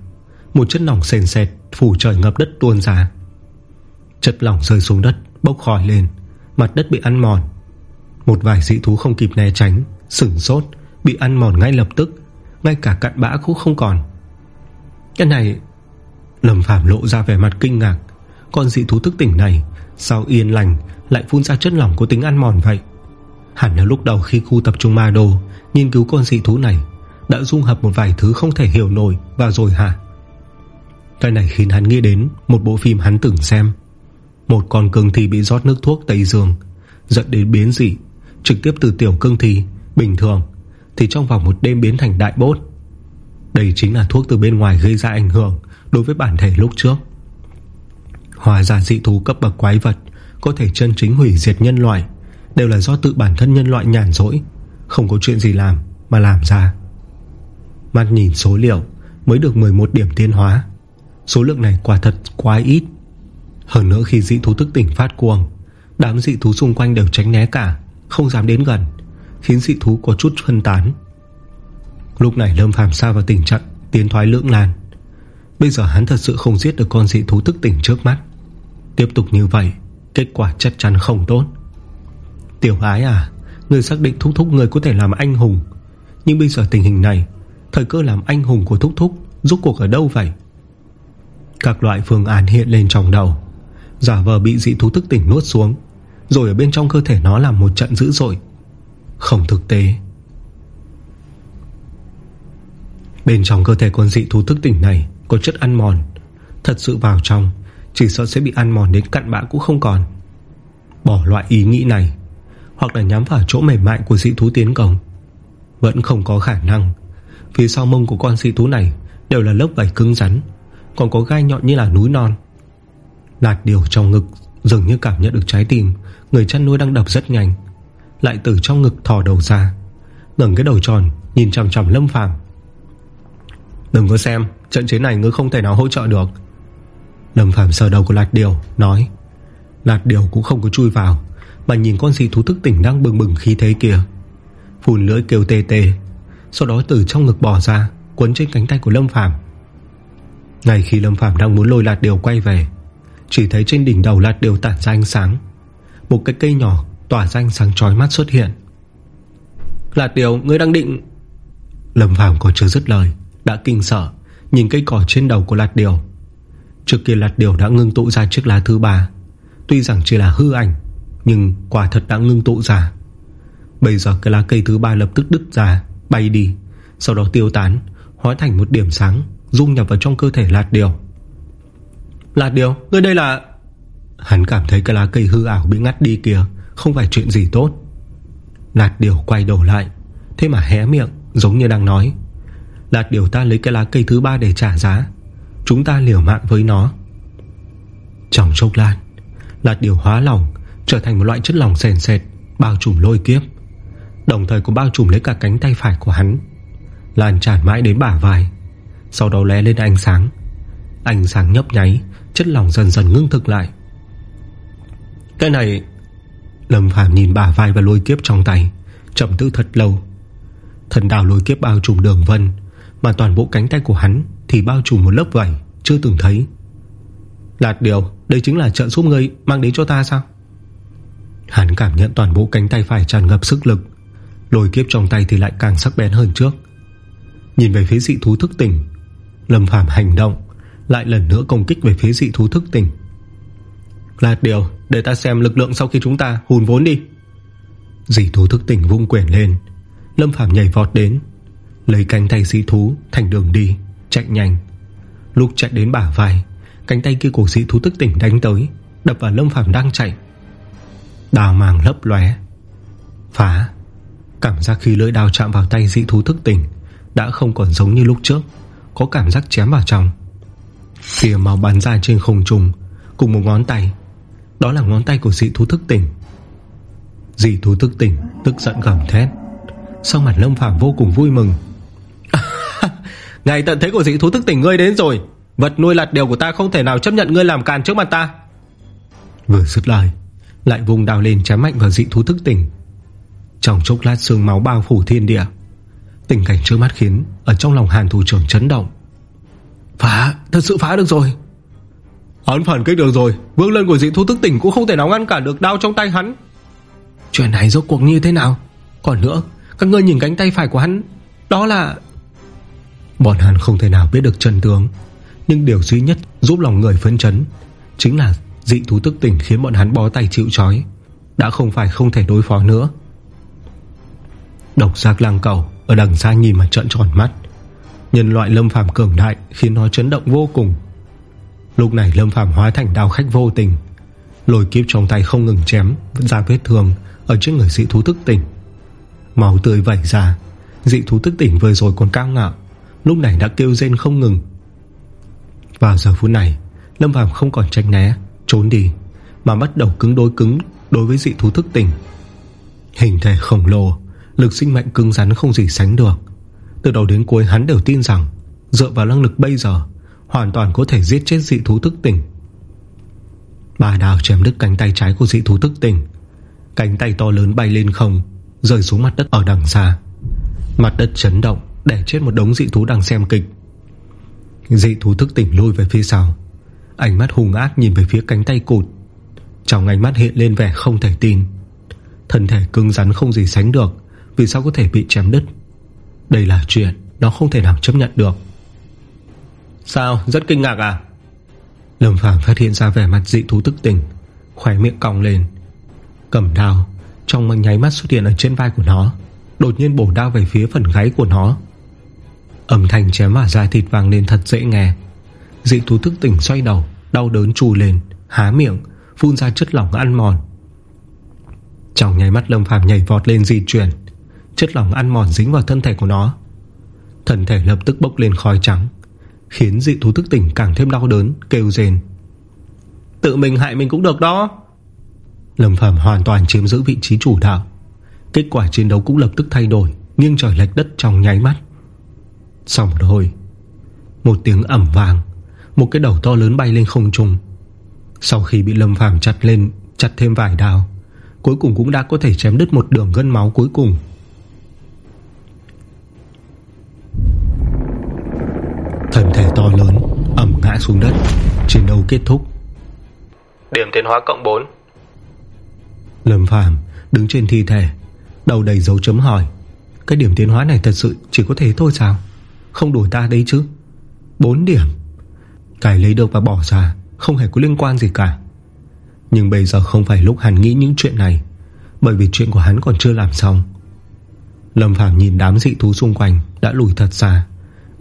Một chất lỏng sền sệt phủ trời ngập đất tuôn ra. Chất lỏng rơi xuống đất, Bốc khỏi lên. Mặt đất bị ăn mòn. Một vài dị thú không kịp né tránh, Sửng sốt, Bị ăn mòn ngay lập tức. Ngay cả cặn bã cũng không còn. Cái này, Lâm Phàm lộ ra vẻ mặt kinh ngạc. Con dị thú thức tỉnh này, Sao yên lành, lại phun ra chất lỏng có tính ăn mòn vậy? Hẳn là lúc đầu khi khu tập trung ma đồ Nghiên cứu con dị thú này, Đã dung hợp một vài thứ không thể hiểu nổi, Và rồi hả? Cái này khiến hắn nghĩ đến Một bộ phim hắn từng xem. Một con cương thi bị rót nước thuốc Tây Dương, Dẫn đến biến dị, Trực tiếp từ tiểu cương thi, Bình thường, Thì trong vòng một đêm biến thành đại bốt. Đây chính là thuốc từ bên ngoài gây ra ảnh hưởng Đối với bản thể lúc trước. Hòa giả dị thú cấp bậc quái vật Có thể chân chính hủy diệt nhân loại, Đều là do tự bản thân nhân loại nhàn dỗi Không có chuyện gì làm Mà làm ra. Mắt nhìn số liệu Mới được 11 điểm tiên hóa. Số lượng này quả thật quá ít. Hơn nữa khi dị thú thức tỉnh phát cuồng, Đám dị thú xung quanh đều tránh né cả, Không dám đến gần, Khiến dị thú có chút phân tán. Lúc này Lâm Phàm xa vào tình trạng Tiến thoái lưỡng nan. Bây giờ hắn thật sự không giết được con dị thú thức tỉnh trước mắt. Tiếp tục như vậy, Kết quả chắc chắn không tốt. Tiểu ái à Người xác định thúc thúc người có thể làm anh hùng. Nhưng bây giờ tình hình này, Thời cơ làm anh hùng của thúc thúc Rốt cuộc ở đâu vậy? Các loại phương án hiện lên trong đầu. Giả vờ bị dị thú thức tỉnh nuốt xuống, Rồi ở bên trong cơ thể nó làm một trận dữ dội. Không thực tế. Bên trong cơ thể con dị thú thức tỉnh này Có chất ăn mòn. Thật sự vào trong, Chỉ sợ sẽ bị ăn mòn đến cặn bã cũng không còn. Bỏ loại ý nghĩ này, Hoặc là nhắm vào chỗ mềm mại của dị thú tiến công, Vẫn không có khả năng. Phía sau mông của con dị thú này Đều là lớp vảy cứng rắn, Còn có gai nhọn như là núi non. Lạt điều trong ngực, Dường như cảm nhận được trái tim. Người chăn nuôi đang đập rất nhanh. Lại từ trong ngực thò đầu ra. Ngẩng cái đầu tròn, Nhìn chằm chằm lâm phàm. Đừng có xem, Trận chiến này ngươi không thể nào hỗ trợ được. Lâm Phạm sờ đầu của Lạt Điều, Nói. Lạt Điều cũng không có chui vào, Mà nhìn con dị thú thức tỉnh đang bừng bừng khí thế kia. Phùn lưỡi kêu tê tê, Sau đó từ trong ngực bỏ ra, Quấn trên cánh tay của Lâm Phạm Ngay khi Lâm Phạm đang muốn lôi Lạt Điều quay về chỉ thấy trên đỉnh đầu Lạt Điều tản ra ánh sáng. Một cái cây nhỏ Tỏa ra ánh sáng trói mắt xuất hiện. Lạt Điều ngươi đang định Lâm Phàm còn chưa dứt lời, Đã kinh sợ, Nhìn cây cỏ trên đầu của Lạt Điều. Trước kia Lạt Điều đã ngưng tụ ra chiếc lá thứ ba. Tuy rằng chỉ là hư ảnh, Nhưng quả thật đã ngưng tụ ra. Bây giờ cái lá cây thứ ba lập tức đứt ra, Bay đi, Sau đó tiêu tán, Hóa thành một điểm sáng, Dung nhập vào trong cơ thể Lạt Điều. Lạt Điều Ngươi đây là Hắn cảm thấy cái lá cây hư ảo bị ngắt đi kìa, Không phải chuyện gì tốt. Lạt Điều quay đầu lại, Thế mà hé miệng, giống như đang nói. Lạt Điều ta lấy cái lá cây thứ ba để trả giá, Chúng ta liều mạng với nó. Trong chốc lan Lạt điều hóa lỏng, Trở thành một loại chất lỏng sền sệt, Bao trùm lôi kiếp. Đồng thời cũng bao trùm lấy cả cánh tay phải của hắn. Lan tràn mãi đến bả vai, Sau đó lé lên ánh sáng. Ánh sáng nhấp nháy Chất lòng dần dần ngưng thực lại. Cái này, Lâm Phàm nhìn bả vai và lôi kiếp trong tay Chậm tư thật lâu. Thần đào lôi kiếp bao trùm đường vân, Mà toàn bộ cánh tay của hắn Thì bao trùm một lớp vảy Chưa từng thấy. Lạt điều, Đây chính là trợ giúp ngươi mang đến cho ta sao? Hắn cảm nhận toàn bộ cánh tay phải tràn ngập sức lực. Lôi kiếp trong tay thì lại càng sắc bén hơn trước. Nhìn về phía dị thú thức tỉnh, Lâm Phàm hành động lại lần nữa công kích về phía dị thú thức tỉnh. Lạt điều, Để ta xem lực lượng sau khi chúng ta hùn vốn đi. Dị thú thức tỉnh vung quyển lên, Lâm Phàm nhảy vọt đến, Lấy cánh tay dị thú thành đường đi, Chạy nhanh. Lúc chạy đến bả vai, Cánh tay kia của dị thú thức tỉnh đánh tới, Đập vào Lâm Phàm đang chạy. Đào màng lấp lóe, Phá. Cảm giác khi lưỡi đào chạm vào tay dị thú thức tỉnh Đã không còn giống như lúc trước, Có cảm giác chém vào trong. Tìa màu bắn ra trên không trung, Cùng một ngón tay, Đó là ngón tay của dị thú thức tỉnh. Dị thú thức tỉnh Tức giận gầm thét. Sau mặt lâm phạm vô cùng vui mừng. Ngày tận thế của dị thú thức tỉnh ngươi đến rồi. Vật nuôi lạt điều của ta không thể nào chấp nhận ngươi làm càn trước mặt ta. Vừa dứt lời, Lại vùng đào lên chém mạnh vào dị thú thức tỉnh. Trong chốc lát sương máu bao phủ thiên địa. Tình cảnh trước mắt khiến Ở trong lòng hàn thủ trưởng chấn động. Phá, thật sự phá được rồi. Hắn phản kích được rồi. Vương lân của dị thú thức tỉnh cũng không thể nào ngăn cản được đao trong tay hắn. Chuyện này rốt cuộc như thế nào? Còn nữa Các ngươi nhìn cánh tay phải của hắn Đó là Bọn hắn không thể nào biết được chân tướng Nhưng điều duy nhất giúp lòng người phấn chấn Chính là dị thú thức tỉnh Khiến bọn hắn bó tay chịu chói Đã không phải không thể đối phó nữa. Độc giác lang cầu Ở đằng xa nhìn mà trận tròn mắt Nhân loại lâm phàm cường đại Khiến nó chấn động vô cùng. Lúc này lâm phàm hóa thành đào khách vô tình Lồi kiếp trong tay không ngừng chém Ra vết thương Ở trước người dị thú thức tỉnh. Máu tươi vẩy ra, Dị thú thức tỉnh vừa rồi còn cao ngạo, Lúc này đã kêu rên không ngừng. Vào giờ phút này, Lâm Phàm không còn tránh né, Trốn đi, Mà bắt đầu cứng đối cứng Đối với dị thú thức tỉnh. Hình thể khổng lồ, Lực sinh mệnh cứng rắn không gì sánh được từ đầu đến cuối hắn đều tin rằng, Dựa vào năng lực bây giờ, Hoàn toàn có thể giết chết dị thú thức tỉnh. Bà đào chém đứt cánh tay trái của dị thú thức tỉnh. Cánh tay to lớn bay lên không, Rơi xuống mặt đất ở đằng xa. Mặt đất chấn động Để chết một đống dị thú đang xem kịch. Dị thú thức tỉnh lùi về phía sau. Ánh mắt hùng ác nhìn về phía cánh tay cụt. Trong ánh mắt hiện lên vẻ không thể tin. Thân thể cứng rắn không gì sánh được, Vì sao có thể bị chém đứt? Đây là chuyện Nó không thể nào chấp nhận được. Sao? Rất kinh ngạc à? Lâm Phàm phát hiện ra vẻ mặt dị thú tức tỉnh Khỏe miệng cong lên. Cầm đao Trong một nháy mắt xuất hiện ở trên vai của nó Đột nhiên bổ đao về phía phần gáy của nó. Âm thanh chém vào da thịt vàng lên thật dễ nghe. Dị thú thức tỉnh xoay đầu Đau đớn trù lên Há miệng Phun ra chất lỏng ăn mòn. Trong nháy mắt Lâm Phàm nhảy vọt lên di chuyển Chất lỏng ăn mòn dính vào thân thể của nó. Thân thể lập tức bốc lên khói trắng, Khiến dị thú thức tỉnh càng thêm đau đớn, Kêu rền Tự mình hại mình cũng được đó. Lâm Phàm hoàn toàn chiếm giữ vị trí chủ đạo. Kết quả chiến đấu cũng lập tức thay đổi, Nghiêng trời lệch đất trong nháy mắt. Sau một hồi, Một tiếng ẩm vàng Một cái đầu to lớn bay lên không trung. Sau khi bị Lâm Phàm chặt lên, Chặt thêm vài đào Cuối cùng cũng đã có thể chém đứt một đường gân máu cuối cùng. Thân thể to lớn Ẩm ngã xuống đất. Chiến đấu kết thúc. Điểm tiến hóa cộng 4 Lâm Phàm đứng trên thi thể Đầu đầy dấu chấm hỏi Cái điểm tiến hóa này thật sự chỉ có thế thôi sao? Không đuổi ta đấy chứ? 4 điểm. Cái lấy được và bỏ ra Không hề có liên quan gì cả. Nhưng bây giờ không phải lúc hắn nghĩ những chuyện này Bởi vì chuyện của hắn còn chưa làm xong. Lâm Phàm nhìn đám dị thú xung quanh Đã lùi thật xa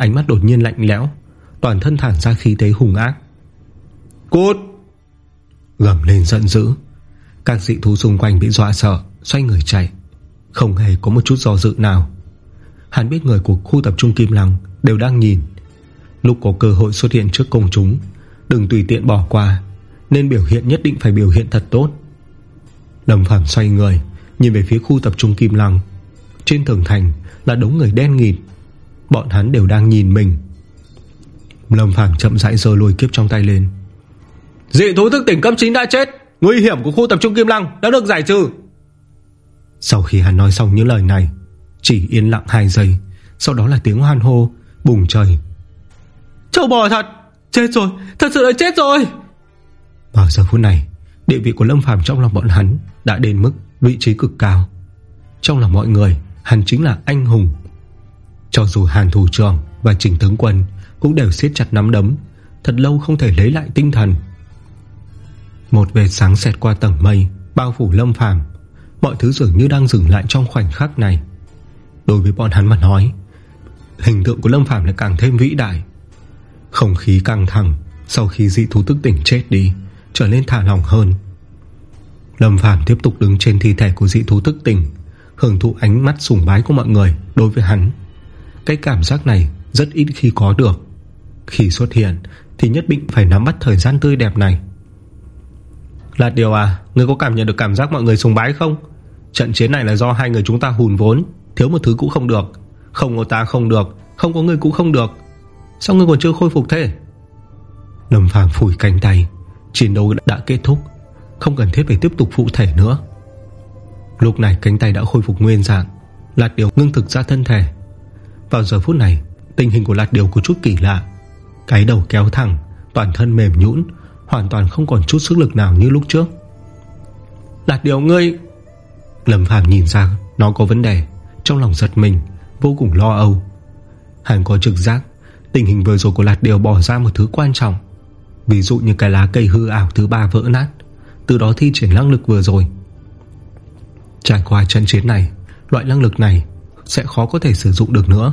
Ánh mắt đột nhiên lạnh lẽo, Toàn thân thản ra khí thế hùng ác. Cút! Gầm lên giận dữ. Các dị thú xung quanh bị dọa sợ, Xoay người chạy. Không hề có một chút do dự nào. Hắn biết người của khu tập trung Kim Lăng Đều đang nhìn. Lúc có cơ hội xuất hiện trước công chúng, Đừng tùy tiện bỏ qua, Nên biểu hiện nhất định phải biểu hiện thật tốt. Lâm Phàm xoay người, Nhìn về phía khu tập trung Kim Lăng. Trên tường thành là đống người đen nghịt Bọn hắn đều đang nhìn mình. Lâm Phàm chậm rãi giơ lùi kiếp trong tay lên. Dị thú thức tỉnh cấp 9 đã chết. Nguy hiểm của khu tập trung Kim Lăng đã được giải trừ. Sau khi hắn nói xong những lời này Chỉ yên lặng 2 giây. Sau đó là tiếng hoan hô Bùng trời. Châu bò thật! Chết rồi! Thật sự là chết rồi! Vào giờ phút này Địa vị của Lâm Phàm trong lòng bọn hắn Đã đến mức vị trí cực cao. Trong lòng mọi người Hắn chính là anh hùng cho dù Hàn Thủ trưởng và Trình Tướng Quân Cũng đều siết chặt nắm đấm, Thật lâu không thể lấy lại tinh thần. Một vệt sáng xẹt qua tầng mây, Bao phủ Lâm Phàm, Mọi thứ dường như đang dừng lại trong khoảnh khắc này. Đối với bọn hắn mà nói, Hình tượng của Lâm Phàm lại càng thêm vĩ đại. Không khí căng thẳng Sau khi dị thú tức tỉnh chết đi Trở nên thả lỏng hơn. Lâm Phàm tiếp tục đứng trên thi thể của dị thú tức tỉnh, Hưởng thụ ánh mắt sùng bái của mọi người Đối với hắn. Cái cảm giác này rất ít khi có được. Khi xuất hiện, Thì nhất định phải nắm bắt thời gian tươi đẹp này. Lạt điều à Ngươi có cảm nhận được cảm giác mọi người sùng bái không? Trận chiến này là do hai người chúng ta hùn vốn, Thiếu một thứ cũng không được. Không có ta không được, Không có ngươi cũng không được. Sao ngươi còn chưa khôi phục thế? Lâm Phàm phủi cánh tay, Chiến đấu đã kết thúc, Không cần thiết phải tiếp tục phụ thể nữa. Lúc này cánh tay đã khôi phục nguyên dạng Lạt điều ngưng thực ra thân thể. Vào giờ phút này, Tình hình của lạt điều có chút kỳ lạ. Cái đầu kéo thẳng, Toàn thân mềm nhũn, Hoàn toàn không còn chút sức lực nào như lúc trước. Lạt điều ngươi Lâm Phàm nhìn ra Nó có vấn đề, Trong lòng giật mình, Vô cùng lo âu. Hắn có trực giác, Tình hình vừa rồi của lạt điều bỏ ra một thứ quan trọng. Ví dụ như cái lá cây hư ảo thứ ba vỡ nát, Từ đó thi triển năng lực vừa rồi. Trải qua trận chiến này, Loại năng lực này sẽ khó có thể sử dụng được nữa.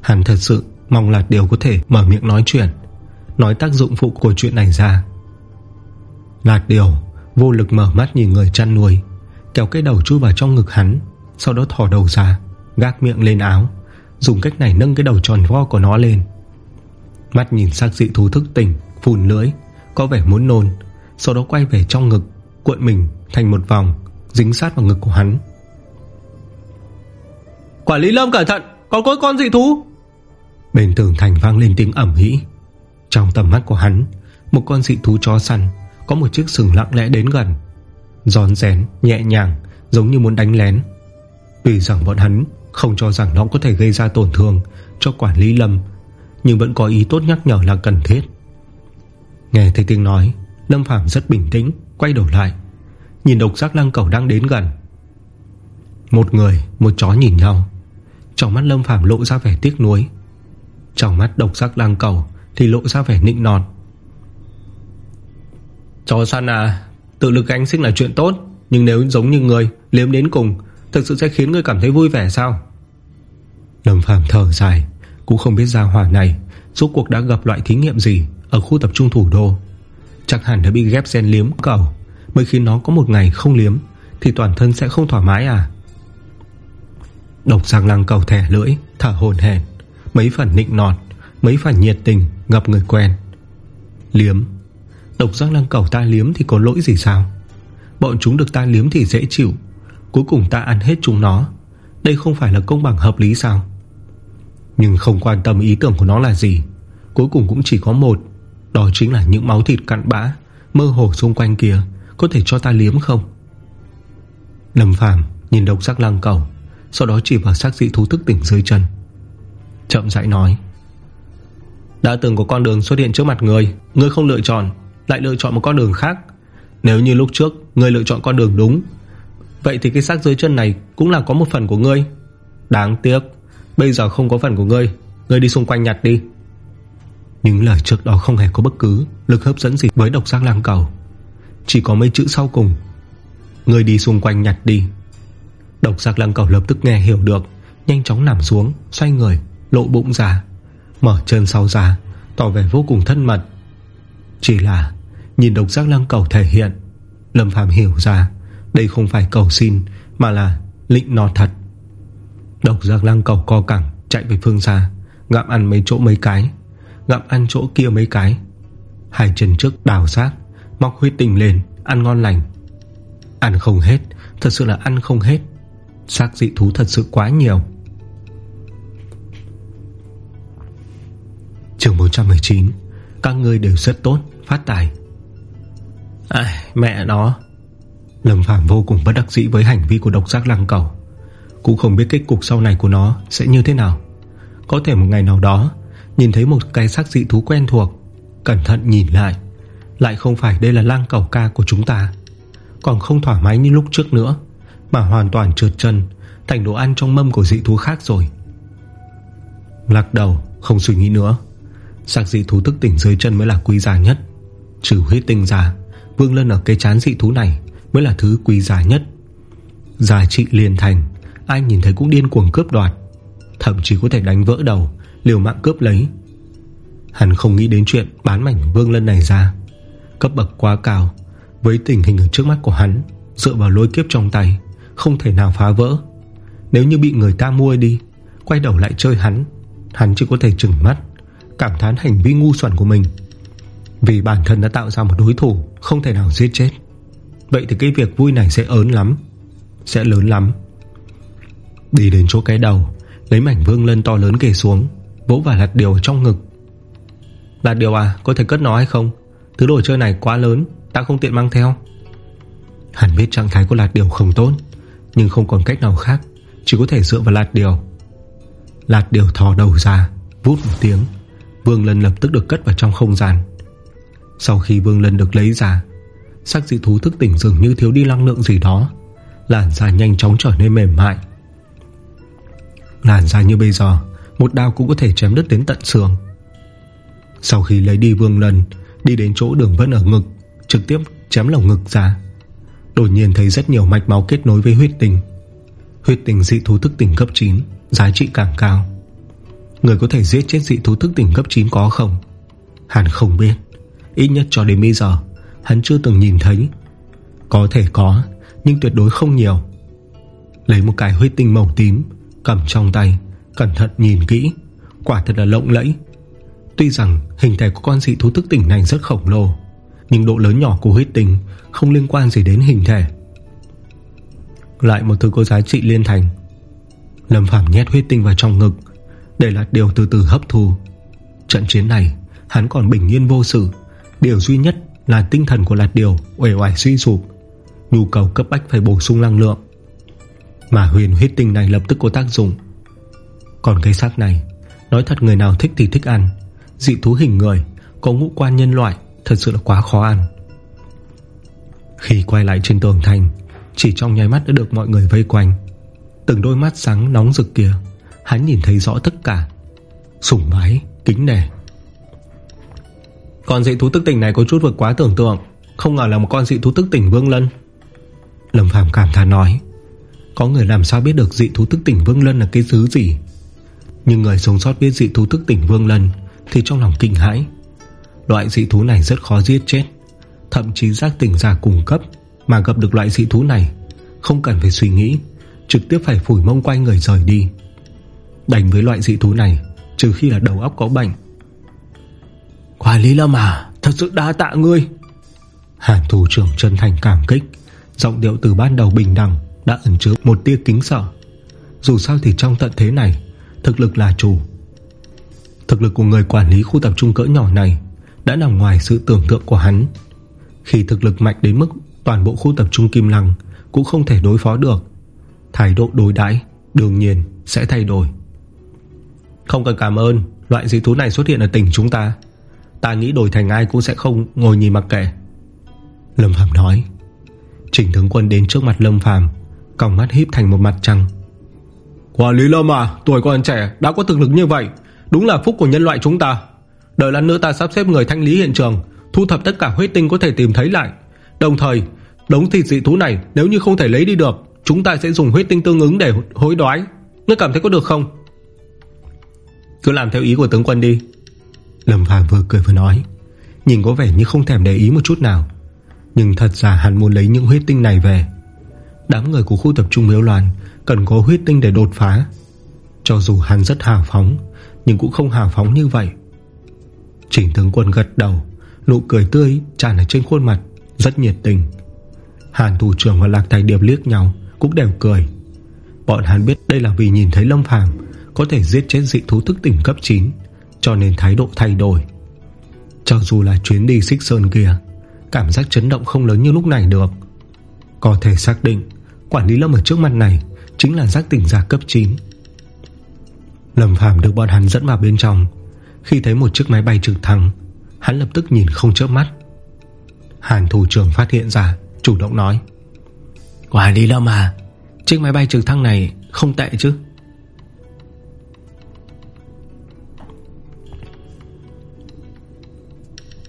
Hắn thật sự, mong là điều có thể Mở miệng nói chuyện, Nói tác dụng phụ của chuyện này ra. Lạt điều Vô lực mở mắt nhìn người chăn nuôi, Kéo cái đầu chui vào trong ngực hắn, Sau đó thỏ đầu ra, Gác miệng lên áo, Dùng cách này nâng cái đầu tròn vo của nó lên. Mắt nhìn sắc dị thú thức tỉnh, Phùn lưỡi, Có vẻ muốn nôn, Sau đó quay về trong ngực, Cuộn mình thành một vòng, Dính sát vào ngực của hắn. Quản lý Lâm cẩn thận Còn có con dị thú. Bên tường thành vang lên tiếng ẩm hĩ. Trong tầm mắt của hắn Một con dị thú chó săn Có một chiếc sừng lặng lẽ đến gần. Giòn rén, nhẹ nhàng Giống như muốn đánh lén. Tuy rằng bọn hắn không cho rằng nó có thể gây ra tổn thương Cho quản lý Lâm Nhưng vẫn có ý tốt nhắc nhở là cần thiết. Nghe thấy tiếng nói Lâm Phàm rất bình tĩnh Quay đầu lại Nhìn độc giác lăng cầu đang đến gần. Một người Một chó nhìn nhau. Trong mắt Lâm Phàm lộ ra vẻ tiếc nuối. Trong mắt độc giác lăng cầu Thì lộ ra vẻ nịnh nọt. Chó săn à Tự lực gánh sinh là chuyện tốt Nhưng nếu giống như người liếm đến cùng Thực sự sẽ khiến người cảm thấy vui vẻ sao? Lâm Phàm thở dài Cũng không biết ra hỏa này Suốt cuộc đã gặp loại thí nghiệm gì Ở khu tập trung thủ đô. Chắc hẳn đã bị ghép gen liếm cầu Mới khi nó có một ngày không liếm Thì toàn thân sẽ không thoải mái à Độc giang lăng cầu thẻ lưỡi, Thở hồn hèn Mấy phần nịnh nọt, Mấy phần nhiệt tình, ngập người quen. Liếm. Độc giác lăng cầu ta liếm thì có lỗi gì sao? Bọn chúng được ta liếm thì dễ chịu. Cuối cùng ta ăn hết chúng nó. Đây không phải là công bằng hợp lý sao? Nhưng không quan tâm ý tưởng của nó là gì. Cuối cùng cũng chỉ có một, Đó chính là những máu thịt cặn bã, Mơ hồ xung quanh kia, Có thể cho ta liếm không? Lâm Phàm nhìn độc sắc lăng cầu. Sau đó chỉ vào xác dị thú thức tỉnh dưới chân. Chậm rãi nói, Đã từng có con đường xuất hiện trước mặt người Người không lựa chọn, Lại lựa chọn một con đường khác. Nếu như lúc trước Người lựa chọn con đường đúng, Vậy thì cái xác dưới chân này Cũng là có một phần của ngươi. Đáng tiếc, Bây giờ không có phần của ngươi Ngươi đi xung quanh nhặt đi. Những lời trước đó không hề có bất cứ Lực hấp dẫn gì với độc giác lang cầu. Chỉ có mấy chữ sau cùng, Ngươi đi xung quanh nhặt đi. Độc giác lăng cầu lập tức nghe hiểu được Nhanh chóng nằm xuống Xoay người Lộ bụng ra Mở chân sau ra Tỏ vẻ vô cùng thân mật. Chỉ là Nhìn độc giác lăng cầu thể hiện Lâm phàm hiểu ra Đây không phải cầu xin Mà là lịnh nó thật. Độc giác lăng cầu co cẳng Chạy về phương xa Gặm ăn mấy chỗ mấy cái Gặm ăn chỗ kia mấy cái. Hai chân trước đào sát, Móc huyết tình lên Ăn ngon lành. Ăn không hết Thật sự là ăn không hết. Xác dị thú thật sự quá nhiều. Trường 419 Các ngươi đều rất tốt Phát tài. À, Mẹ nó. Lâm Phàm vô cùng bất đắc dĩ với hành vi của độc giác lăng cầu. Cũng không biết kết cục sau này của nó Sẽ như thế nào. Có thể một ngày nào đó Nhìn thấy một cái xác dị thú quen thuộc Cẩn thận nhìn lại Lại không phải đây là lang cầu ca của chúng ta. Còn không thoải mái như lúc trước nữa. Mà hoàn toàn trượt chân, Thành đồ ăn trong mâm của dị thú khác rồi. Lắc đầu, Không suy nghĩ nữa. Sạc dị thú thức tỉnh dưới chân mới là quý giá nhất. Trừ huyết tinh ra, Vương lân ở cây chán dị thú này Mới là thứ quý giá nhất. Giá trị liền thành, Ai nhìn thấy cũng điên cuồng cướp đoạt. Thậm chí có thể đánh vỡ đầu, Liều mạng cướp lấy. Hắn không nghĩ đến chuyện bán mảnh vương lân này ra. Cấp bậc quá cao, Với tình hình ở trước mắt của hắn, Dựa vào lôi kiếp trong tay không thể nào phá vỡ. Nếu như bị người ta mua đi, Quay đầu lại chơi hắn Hắn chỉ có thể trừng mắt, Cảm thán hành vi ngu xuẩn của mình. Vì bản thân đã tạo ra một đối thủ Không thể nào giết chết. Vậy thì cái việc vui này sẽ ớn lắm, Sẽ lớn lắm. Đi đến chỗ cái đầu, Lấy mảnh vương lân to lớn kề xuống, Vỗ vào lạt điều trong ngực. Lạt điều à có thể cất nó hay không? Thứ đồ chơi này quá lớn, Ta không tiện mang theo. Hắn biết trạng thái của lạt điều không tốt. Nhưng không còn cách nào khác, Chỉ có thể dựa vào lạt điều. Lạt điều thò đầu ra, Vút một tiếng, Vương Lân lập tức được cất vào trong không gian. Sau khi Vương Lân được lấy ra, Sắc dị thú thức tỉnh dường như thiếu đi năng lượng gì đó, Làn da nhanh chóng trở nên mềm mại. Làn da như bây giờ, Một đao cũng có thể chém đứt đến tận xương. Sau khi lấy đi Vương Lân, Đi đến chỗ đường vẫn ở ngực, Trực tiếp chém lồng ngực ra. Đột nhiên thấy rất nhiều mạch máu kết nối với huyết tình. Huyết tình dị thú thức tỉnh cấp 9 Giá trị càng cao. Người có thể giết chết dị thú thức tỉnh cấp 9 có không? Hắn không biết. Ít nhất cho đến bây giờ, Hắn chưa từng nhìn thấy. Có thể có, Nhưng tuyệt đối không nhiều. Lấy một cái huyết tinh màu tím, Cầm trong tay, Cẩn thận nhìn kỹ. Quả thật là lộng lẫy. Tuy rằng hình thể của con dị thú thức tỉnh này rất khổng lồ nhưng độ lớn nhỏ của huyết tinh Không liên quan gì đến hình thể. Lại một thứ có giá trị liên thành. Lâm Phạm nhét huyết tinh vào trong ngực, Để là điều từ từ hấp thu. Trận chiến này, Hắn còn bình yên vô sự. Điều duy nhất là tinh thần của Lạt Điều Uể oải suy sụp. Nhu cầu cấp bách phải bổ sung năng lượng. Mà huyền huyết tinh này lập tức có tác dụng. Còn cái xác này, Nói thật người nào thích thì thích ăn. Dị thú hình người, Có ngũ quan nhân loại Thật sự là quá khó ăn. Khi quay lại trên tường thành Chỉ trong nháy mắt đã được mọi người vây quanh. Từng đôi mắt sáng nóng rực kia Hắn nhìn thấy rõ tất cả. Sủng mái, kính nề. Con dị thú tức tỉnh này có chút vượt quá tưởng tượng Không ngờ là một con dị thú tức tỉnh Vương Lân. Lâm Phàm cảm thán nói Có người làm sao biết được dị thú tức tỉnh Vương Lân là cái thứ gì? Nhưng người sống sót biết dị thú tức tỉnh Vương Lân Thì trong lòng kinh hãi. Loại dị thú này rất khó giết chết. Thậm chí giác tỉnh giả cung cấp Mà gặp được loại dị thú này Không cần phải suy nghĩ Trực tiếp phải phủi mông quay người rời đi. Đánh với loại dị thú này Trừ khi là đầu óc có bệnh. Quản lý Lâm à Thật sự đa tạ ngươi. Hàn thủ trưởng chân thành cảm kích Giọng điệu từ ban đầu bình đẳng Đã ẩn chứa một tia kính sợ. Dù sao thì trong tận thế này Thực lực là chủ. Thực lực của người quản lý khu tập trung cỡ nhỏ này đã nằm ngoài sự tưởng tượng của hắn. Khi thực lực mạnh đến mức Toàn bộ khu tập trung Kim Lăng Cũng không thể đối phó được Thái độ đối đãi Đương nhiên sẽ thay đổi. Không cần cảm ơn Loại dị thú này xuất hiện ở tỉnh chúng ta. Ta nghĩ đổi thành ai cũng sẽ không ngồi nhìn mặc kệ. Lâm phàm nói. Trình tướng quân đến trước mặt Lâm phàm, Còng mắt híp thành một mặt trăng. Quả lý Lâm à Tuổi còn trẻ đã có thực lực như vậy Đúng là phúc của nhân loại chúng ta. Đợi lát nữa ta sắp xếp người thanh lý hiện trường, Thu thập tất cả huyết tinh có thể tìm thấy lại. Đồng thời, Đống thịt dị thú này nếu như không thể lấy đi được, Chúng ta sẽ dùng huyết tinh tương ứng để hối đoái. Ngươi cảm thấy có được không? Cứ làm theo ý của tướng quân đi. Lâm Phàm vừa cười vừa nói, Nhìn có vẻ như không thèm để ý một chút nào. Nhưng thật ra hắn muốn lấy những huyết tinh này về. Đám người của khu tập trung miếu loạn Cần có huyết tinh để đột phá. Cho dù hắn rất hào phóng, Nhưng cũng không hào phóng như vậy. Chỉnh tướng quân gật đầu, Nụ cười tươi tràn ở trên khuôn mặt, Rất nhiệt tình. Hàn thủ trưởng và Lạc Tài Điệp liếc nhau, Cũng đều cười. Bọn hắn biết đây là vì nhìn thấy Lâm Phàm Có thể giết chết dị thú thức tỉnh cấp 9 Cho nên thái độ thay đổi. Cho dù là chuyến đi xích sơn kia, Cảm giác chấn động không lớn như lúc này được. Có thể xác định, Quản lý lâm ở trước mặt này Chính là giác tỉnh giả cấp 9 Lâm Phàm được bọn hắn dẫn vào bên trong khi thấy một chiếc máy bay trực thăng Hắn lập tức nhìn không chớp mắt. Hàn thủ trưởng phát hiện ra Chủ động nói Quản lý Lâm à Chiếc máy bay trực thăng này không tệ chứ?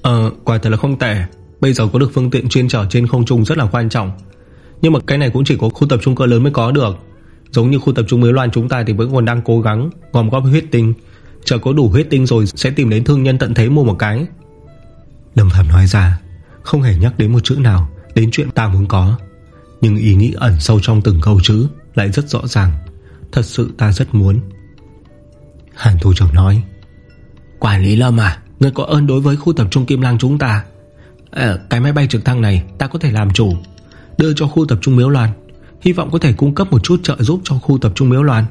Ờ quả thật là không tệ. Bây giờ có được phương tiện chuyên trở trên không trung rất là quan trọng. Nhưng mà cái này cũng chỉ có khu tập trung cỡ lớn mới có được. Giống như khu tập trung mới loan chúng ta Thì vẫn còn đang cố gắng gom góp huyết tinh Chờ có đủ huyết tinh rồi Sẽ tìm đến thương nhân tận thế mua một cái. Lâm Phạm nói ra Không hề nhắc đến một chữ nào Đến chuyện ta muốn có. Nhưng ý nghĩ ẩn sâu trong từng câu chữ Lại rất rõ ràng. Thật sự ta rất muốn. Hàn Thủ trưởng nói Quản lý Lâm à Người có ơn đối với khu tập trung Kim Lang chúng ta. À, Cái máy bay trực thăng này Ta có thể làm chủ Đưa cho khu tập trung Miếu Loan. Hy vọng có thể cung cấp một chút trợ giúp cho khu tập trung Miếu Loan.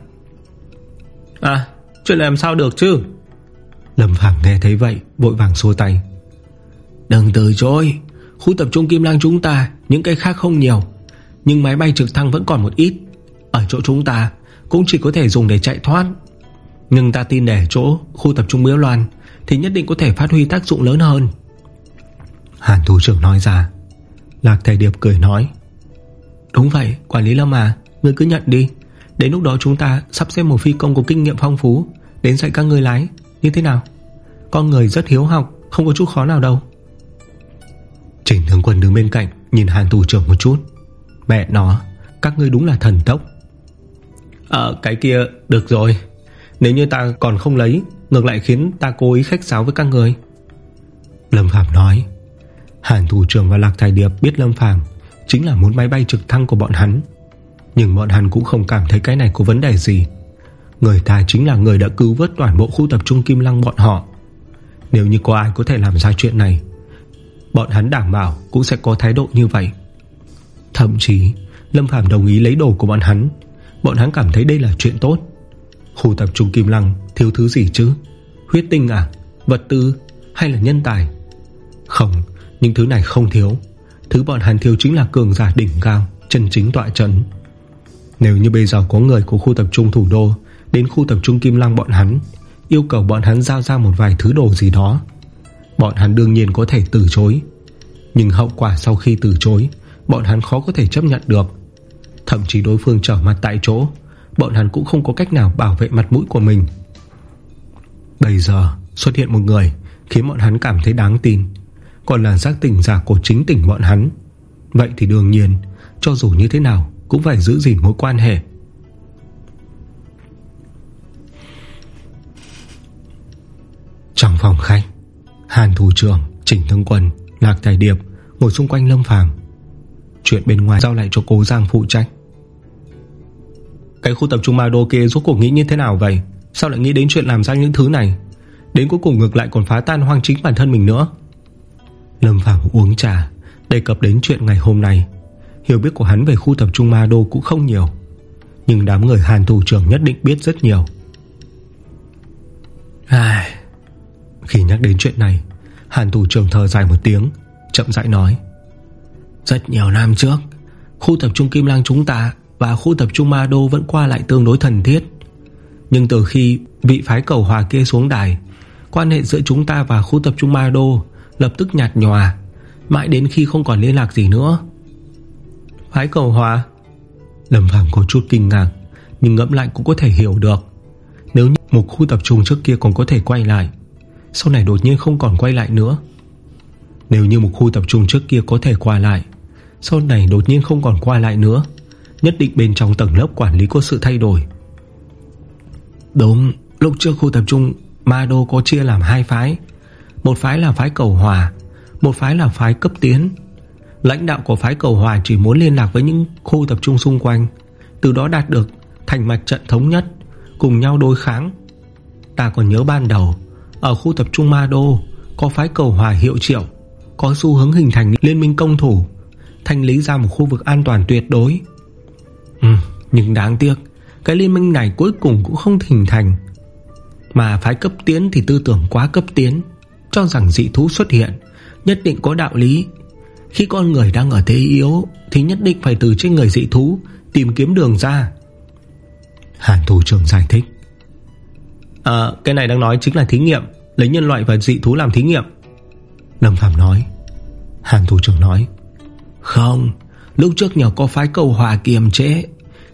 À Chuyện làm sao được chứ? Lâm Phàm nghe thấy vậy Vội vàng xua tay. Đừng từ chối. Khu tập trung Kim Lang chúng ta Những cái khác không nhiều. Nhưng máy bay trực thăng vẫn còn một ít. Ở chỗ chúng ta Cũng chỉ có thể dùng để chạy thoát. Nhưng ta tin để chỗ khu tập trung Miếu Loan Thì nhất định có thể phát huy tác dụng lớn hơn. Hàn thủ trưởng nói ra. Lạc thầy Điệp cười nói. Đúng vậy quản lý Lâm à Ngươi cứ nhận đi Đến lúc đó chúng ta sắp xếp một phi công có kinh nghiệm phong phú, Đến dạy các người lái. Như thế nào? Con người rất hiếu học, Không có chút khó nào đâu. Trình tướng quân đứng bên cạnh, Nhìn hàn thủ trưởng một chút. Mẹ nó, Các ngươi đúng là thần tốc. Ờ cái kia, được rồi. Nếu như ta còn không lấy, Ngược lại khiến ta cố ý khách sáo với các người Lâm Phạm nói. Hàn thủ trưởng và Lạc Thái Điệp biết Lâm Phàm Chính là muốn máy bay trực thăng của bọn hắn. Nhưng bọn hắn cũng không cảm thấy cái này có vấn đề gì. Người ta chính là người đã cứu vớt toàn bộ khu tập trung Kim Lăng bọn họ. Nếu như có ai có thể làm ra chuyện này, Bọn hắn đảm bảo Cũng sẽ có thái độ như vậy. Thậm chí, Lâm Phàm đồng ý lấy đồ của bọn hắn. Bọn hắn cảm thấy đây là chuyện tốt. Khu tập trung Kim Lăng thiếu thứ gì chứ? Huyết tinh à? Vật tư? Hay là nhân tài? Không, những thứ này không thiếu. Thứ bọn hắn thiếu chính là cường giả đỉnh cao, Chân chính tọa trấn. Nếu như bây giờ có người của khu tập trung thủ đô, Đến khu tập trung Kim Lăng bọn hắn, Yêu cầu bọn hắn giao ra một vài thứ đồ gì đó. Bọn hắn đương nhiên có thể từ chối. Nhưng hậu quả sau khi từ chối, Bọn hắn khó có thể chấp nhận được. Thậm chí đối phương trở mặt tại chỗ, Bọn hắn cũng không có cách nào bảo vệ mặt mũi của mình. Bây giờ xuất hiện một người Khiến bọn hắn cảm thấy đáng tin, Còn là giác tỉnh giả của chính tỉnh bọn hắn. Vậy thì đương nhiên, Cho dù như thế nào cũng phải giữ gìn mối quan hệ. Trong phòng khách Hàn thủ trưởng, Trình Thương Quân Lạc Tài Điệp ngồi xung quanh Lâm Phàm. Chuyện bên ngoài giao lại cho cô Giang phụ trách. Cái khu tập trung ma đô kia rốt cuộc nghĩ như thế nào vậy? Sao lại nghĩ đến chuyện làm ra những thứ này? Đến cuối cùng ngược lại còn phá tan hoang chính bản thân mình nữa. Lâm Phàm uống trà Đề cập đến chuyện ngày hôm nay. Hiểu biết của hắn về khu tập trung ma đô cũng không nhiều Nhưng đám người Hàn thủ trưởng nhất định biết rất nhiều. Ai... Khi nhắc đến chuyện này Hàn thủ trưởng thở dài một tiếng Chậm rãi nói. Rất nhiều năm trước Khu tập trung Kim Lang chúng ta Và khu tập trung Ma Đô vẫn qua lại tương đối thần thiết. Nhưng từ khi Vị phái cầu hòa kia xuống đài Quan hệ giữa chúng ta và khu tập trung Ma Đô Lập tức nhạt nhòa Mãi đến khi không còn liên lạc gì nữa Phái cầu hòa Lâm Phàm có chút kinh ngạc, Nhưng ngẫm lại cũng có thể hiểu được. Nếu như một khu tập trung trước kia còn có thể quay lại, sau này đột nhiên không còn quay lại nữa. Nếu như một khu tập trung trước kia có thể qua lại, Sau này đột nhiên không còn qua lại nữa, Nhất định bên trong tầng lớp quản lý có sự thay đổi. Đúng, Lúc trước khu tập trung Ma Đô có chia làm hai phái. Một phái là phái cầu hòa, Một phái là phái cấp tiến. Lãnh đạo của phái cầu hòa chỉ muốn liên lạc với những khu tập trung xung quanh Từ đó đạt được thành mặt trận thống nhất Cùng nhau đối kháng. Ta còn nhớ ban đầu ở khu tập trung Ma Đô Có phái cầu hòa hiệu triệu Có xu hướng hình thành liên minh công thủ Thành lý ra một khu vực an toàn tuyệt đối. Ừ, Nhưng đáng tiếc Cái liên minh này cuối cùng cũng không hình thành. Mà phái cấp tiến thì tư tưởng quá cấp tiến Cho rằng dị thú xuất hiện Nhất định có đạo lý. Khi con người đang ở thế yếu Thì nhất định phải từ trên người dị thú Tìm kiếm đường ra. Hàn thủ trưởng giải thích. À cái này đang nói chính là thí nghiệm. Lấy nhân loại và dị thú làm thí nghiệm. Lâm Phạm nói. Hàn thủ trưởng nói. Không Lúc trước nhờ có phái cầu hòa kiềm chế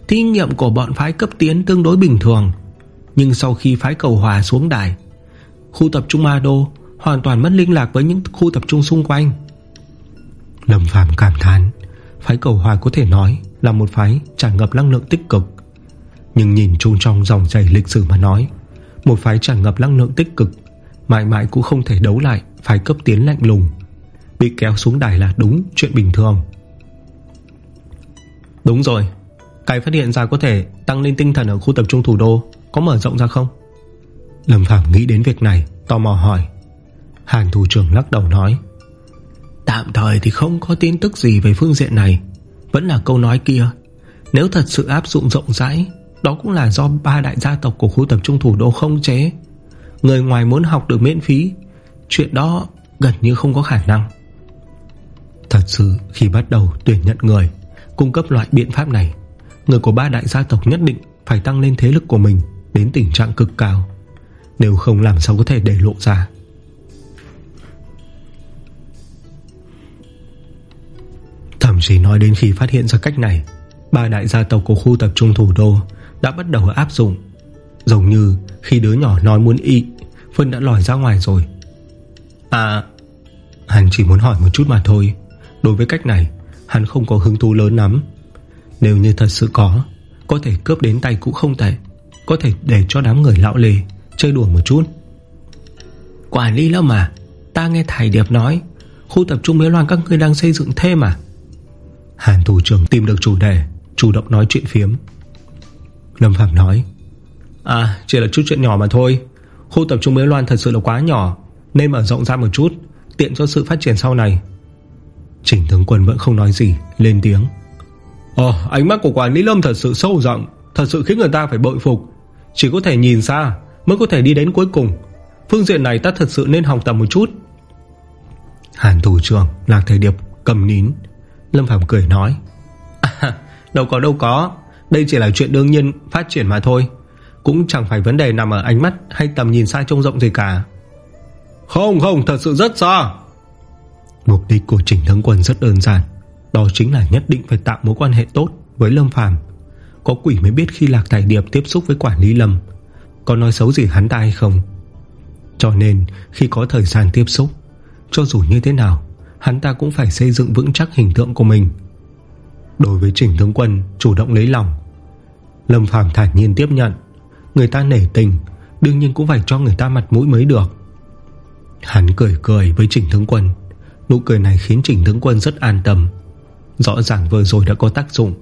Thí nghiệm của bọn phái cấp tiến tương đối bình thường. Nhưng sau khi phái cầu hòa xuống đài Khu tập trung Ma Đô Hoàn toàn mất liên lạc với những khu tập trung xung quanh Lâm Phàm cảm thán, Phái cầu hòa có thể nói Là một phái tràn ngập năng lượng tích cực. Nhưng nhìn chung trong dòng chảy lịch sử mà nói, Một phái tràn ngập năng lượng tích cực Mãi mãi cũng không thể đấu lại Phái cấp tiến lạnh lùng. Bị kéo xuống đài là đúng chuyện bình thường. Đúng rồi, Cái phát hiện ra có thể tăng lên tinh thần ở khu tập trung thủ đô, Có mở rộng ra không? Lâm Phạm nghĩ đến việc này, Tò mò hỏi. Hàn thủ trưởng lắc đầu nói Tạm thời thì không có tin tức gì về phương diện này. Vẫn là câu nói kia. Nếu thật sự áp dụng rộng rãi, Đó cũng là do ba đại gia tộc của khu tập trung thủ đô không chế. Người ngoài muốn học được miễn phí, Chuyện đó gần như không có khả năng. Thật sự, khi bắt đầu tuyển nhận người, Cung cấp loại biện pháp này, Người của ba đại gia tộc nhất định Phải tăng lên thế lực của mình Đến tình trạng cực cao. Nếu không, làm sao có thể để lộ ra? Thậm chí nói đến khi phát hiện ra cách này, Ba đại gia tộc của khu tập trung thủ đô Đã bắt đầu áp dụng. Giống như khi đứa nhỏ nói muốn y Phân đã lòi ra ngoài rồi. À Hắn chỉ muốn hỏi một chút mà thôi. Đối với cách này, Hắn không có hứng thú lớn lắm. Nếu như thật sự có Có thể cướp đến tay cũng không tệ. Có thể để cho đám người lão lề Chơi đùa một chút. Quản lý lắm mà, Ta nghe Thầy Điệp nói, Khu tập trung Miếu Loan các người đang xây dựng thêm à? Hàn thủ trưởng tìm được chủ đề, Chủ động nói chuyện phiếm. Lâm Phạm nói À chỉ là chút chuyện nhỏ mà thôi. Khu tập trung mới Loan thật sự là quá nhỏ, Nên mở rộng ra một chút, Tiện cho sự phát triển sau này. Trình tướng quân vẫn không nói gì, Lên tiếng Ồ ánh mắt của quản lý lâm thật sự sâu rộng, Thật sự khiến người ta phải bội phục. Chỉ có thể nhìn xa mới có thể đi đến cuối cùng. Phương diện này ta thật sự nên học tập một chút. Hàn thủ trưởng, Lạc Thầy Điệp cầm nín Lâm Phạm cười nói. À, Đâu có đâu có. Đây chỉ là chuyện đương nhiên phát triển mà thôi. Cũng chẳng phải vấn đề nằm ở ánh mắt Hay tầm nhìn xa trông rộng gì cả. Không không thật sự rất xa. Mục đích của Trình Thắng Quân rất đơn giản. Đó chính là nhất định phải tạo mối quan hệ tốt Với Lâm Phàm. Có quỷ mới biết khi Lạc Tài Điệp tiếp xúc với quản lý Lâm. Có nói xấu gì hắn ta hay không? Cho nên khi có thời gian tiếp xúc Cho dù như thế nào Hắn ta cũng phải xây dựng vững chắc hình tượng của mình. Đối với Trình Tướng Quân Chủ động lấy lòng, Lâm Phàm thản nhiên tiếp nhận. Người ta nể tình, Đương nhiên cũng phải cho người ta mặt mũi mới được. Hắn cười cười với Trình Tướng Quân. Nụ cười này khiến Trình Tướng Quân rất an tâm. Rõ ràng vừa rồi đã có tác dụng.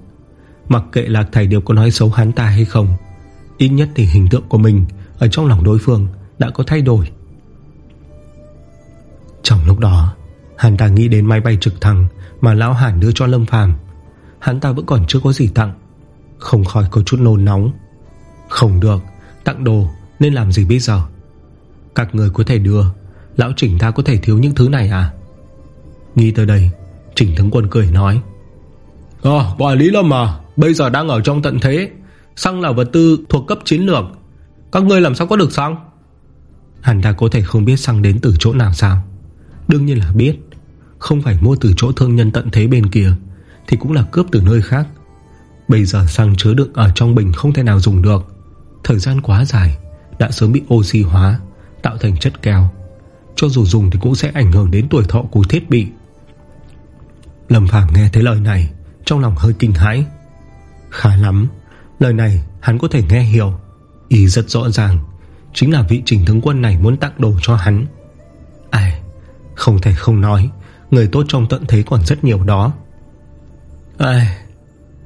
Mặc kệ Lạc Thầy đều có nói xấu hắn ta hay không, Ít nhất thì hình tượng của mình Ở trong lòng đối phương Đã có thay đổi. Trong lúc đó Hắn ta nghĩ đến máy bay trực thăng Mà Lão Hàn đưa cho Lâm Phàm. Hắn ta vẫn còn chưa có gì tặng. Không khỏi có chút nôn nóng. Không được Tặng đồ nên làm gì bây giờ? Các người có thể đưa Lão Trình ta có thể thiếu những thứ này à? Nghĩ tới đây Trình Thắng Quân cười nói. À quản lý Lâm mà Bây giờ đang ở trong tận thế. Xăng là vật tư thuộc cấp chiến lược. Các ngươi làm sao có được xăng? Hắn ta có thể không biết xăng đến từ chỗ nào sao? Đương nhiên là biết không phải mua từ chỗ thương nhân tận thế bên kia, Thì cũng là cướp từ nơi khác. Bây giờ xăng chứa đựng ở trong bình Không thể nào dùng được. Thời gian quá dài, Đã sớm bị oxy hóa, Tạo thành chất keo. Cho dù dùng thì cũng sẽ ảnh hưởng đến tuổi thọ của thiết bị. Lâm Phàm nghe thấy lời này, Trong lòng hơi kinh hãi. Khá lắm, Lời này hắn có thể nghe hiểu. Ý rất rõ ràng, Chính là vị trình tướng quân này muốn tặng đồ cho hắn. Ai, Không thể không nói Người tốt trong tận thế còn rất nhiều đó. Ai?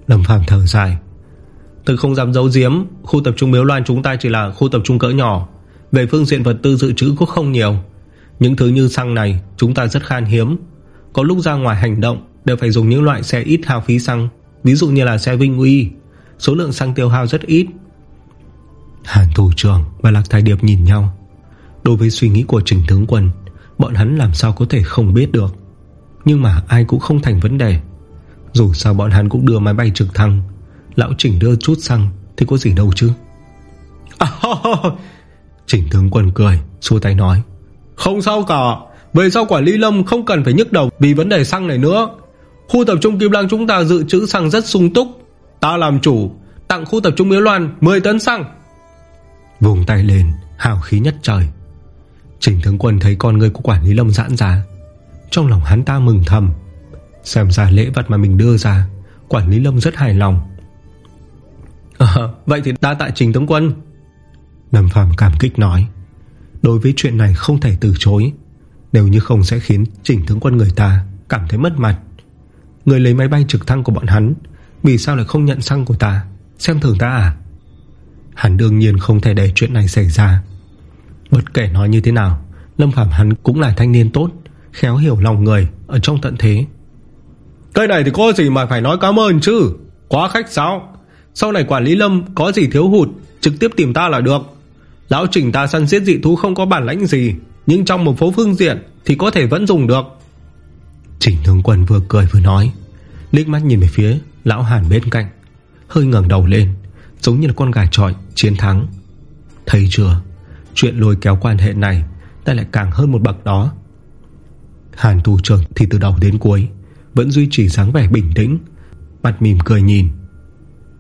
Lâm Phàm thở dài. Tôi không dám giấu giếm, Khu tập trung Miếu Loan chúng ta chỉ là khu tập trung cỡ nhỏ. Về phương diện vật tư dự trữ cũng không nhiều. Những thứ như xăng này, Chúng ta rất khan hiếm. Có lúc ra ngoài hành động, Đều phải dùng những loại xe ít hao phí xăng. Ví dụ như là xe Vinh Uy. Số lượng xăng tiêu hao rất ít. Hàn thủ trưởng và Lạc Thái Điệp nhìn nhau. Đối với suy nghĩ của Trình Tướng Quân, Bọn hắn làm sao có thể không biết được. Nhưng mà ai cũng không thành vấn đề. Dù sao bọn hắn cũng đưa máy bay trực thăng. Lão Trình đưa chút xăng Thì có gì đâu chứ. À, Trình tướng quân cười Xua tay nói. Không sao cả. Về sau quản lý lâm không cần phải nhức đầu Vì vấn đề xăng này nữa. Khu tập trung Kim Lăng chúng ta dự trữ xăng rất sung túc. Ta làm chủ Tặng khu tập trung Miếu Loan 10 tấn xăng. Vùng tay lên Hào khí nhất trời. Trình tướng quân thấy con người của quản lý lâm giãn ra Trong lòng hắn ta mừng thầm. Xem ra lễ vật mà mình đưa ra Quản lý lâm rất hài lòng. À, Vậy thì đa tại trình tướng quân. Lâm Phàm cảm kích nói Đối với chuyện này không thể từ chối. Nếu như không sẽ khiến trình tướng quân người ta Cảm thấy mất mặt. Người lấy máy bay trực thăng của bọn hắn Vì sao lại không nhận xăng của ta? Xem thường ta à? Hắn đương nhiên không thể để chuyện này xảy ra. Bất kể nói như thế nào Lâm Phạm hắn cũng là thanh niên tốt Khéo hiểu lòng người ở trong tận thế. Cái này thì có gì mà phải nói cảm ơn chứ? Quá khách sao Sau này quản lý Lâm có gì thiếu hụt Trực tiếp tìm ta là được. Lão trình ta săn giết dị thú không có bản lãnh gì Nhưng trong một phố phương diện Thì có thể vẫn dùng được. Trình tướng quân vừa cười vừa nói Đích mắt nhìn về phía lão hàn bên cạnh Hơi ngẩng đầu lên Giống như là con gà trọi chiến thắng. Thấy chưa Chuyện lôi kéo quan hệ này Ta lại càng hơn một bậc đó Hàn thủ trưởng thì từ đầu đến cuối Vẫn duy trì dáng vẻ bình tĩnh, Mặt mỉm cười nhìn.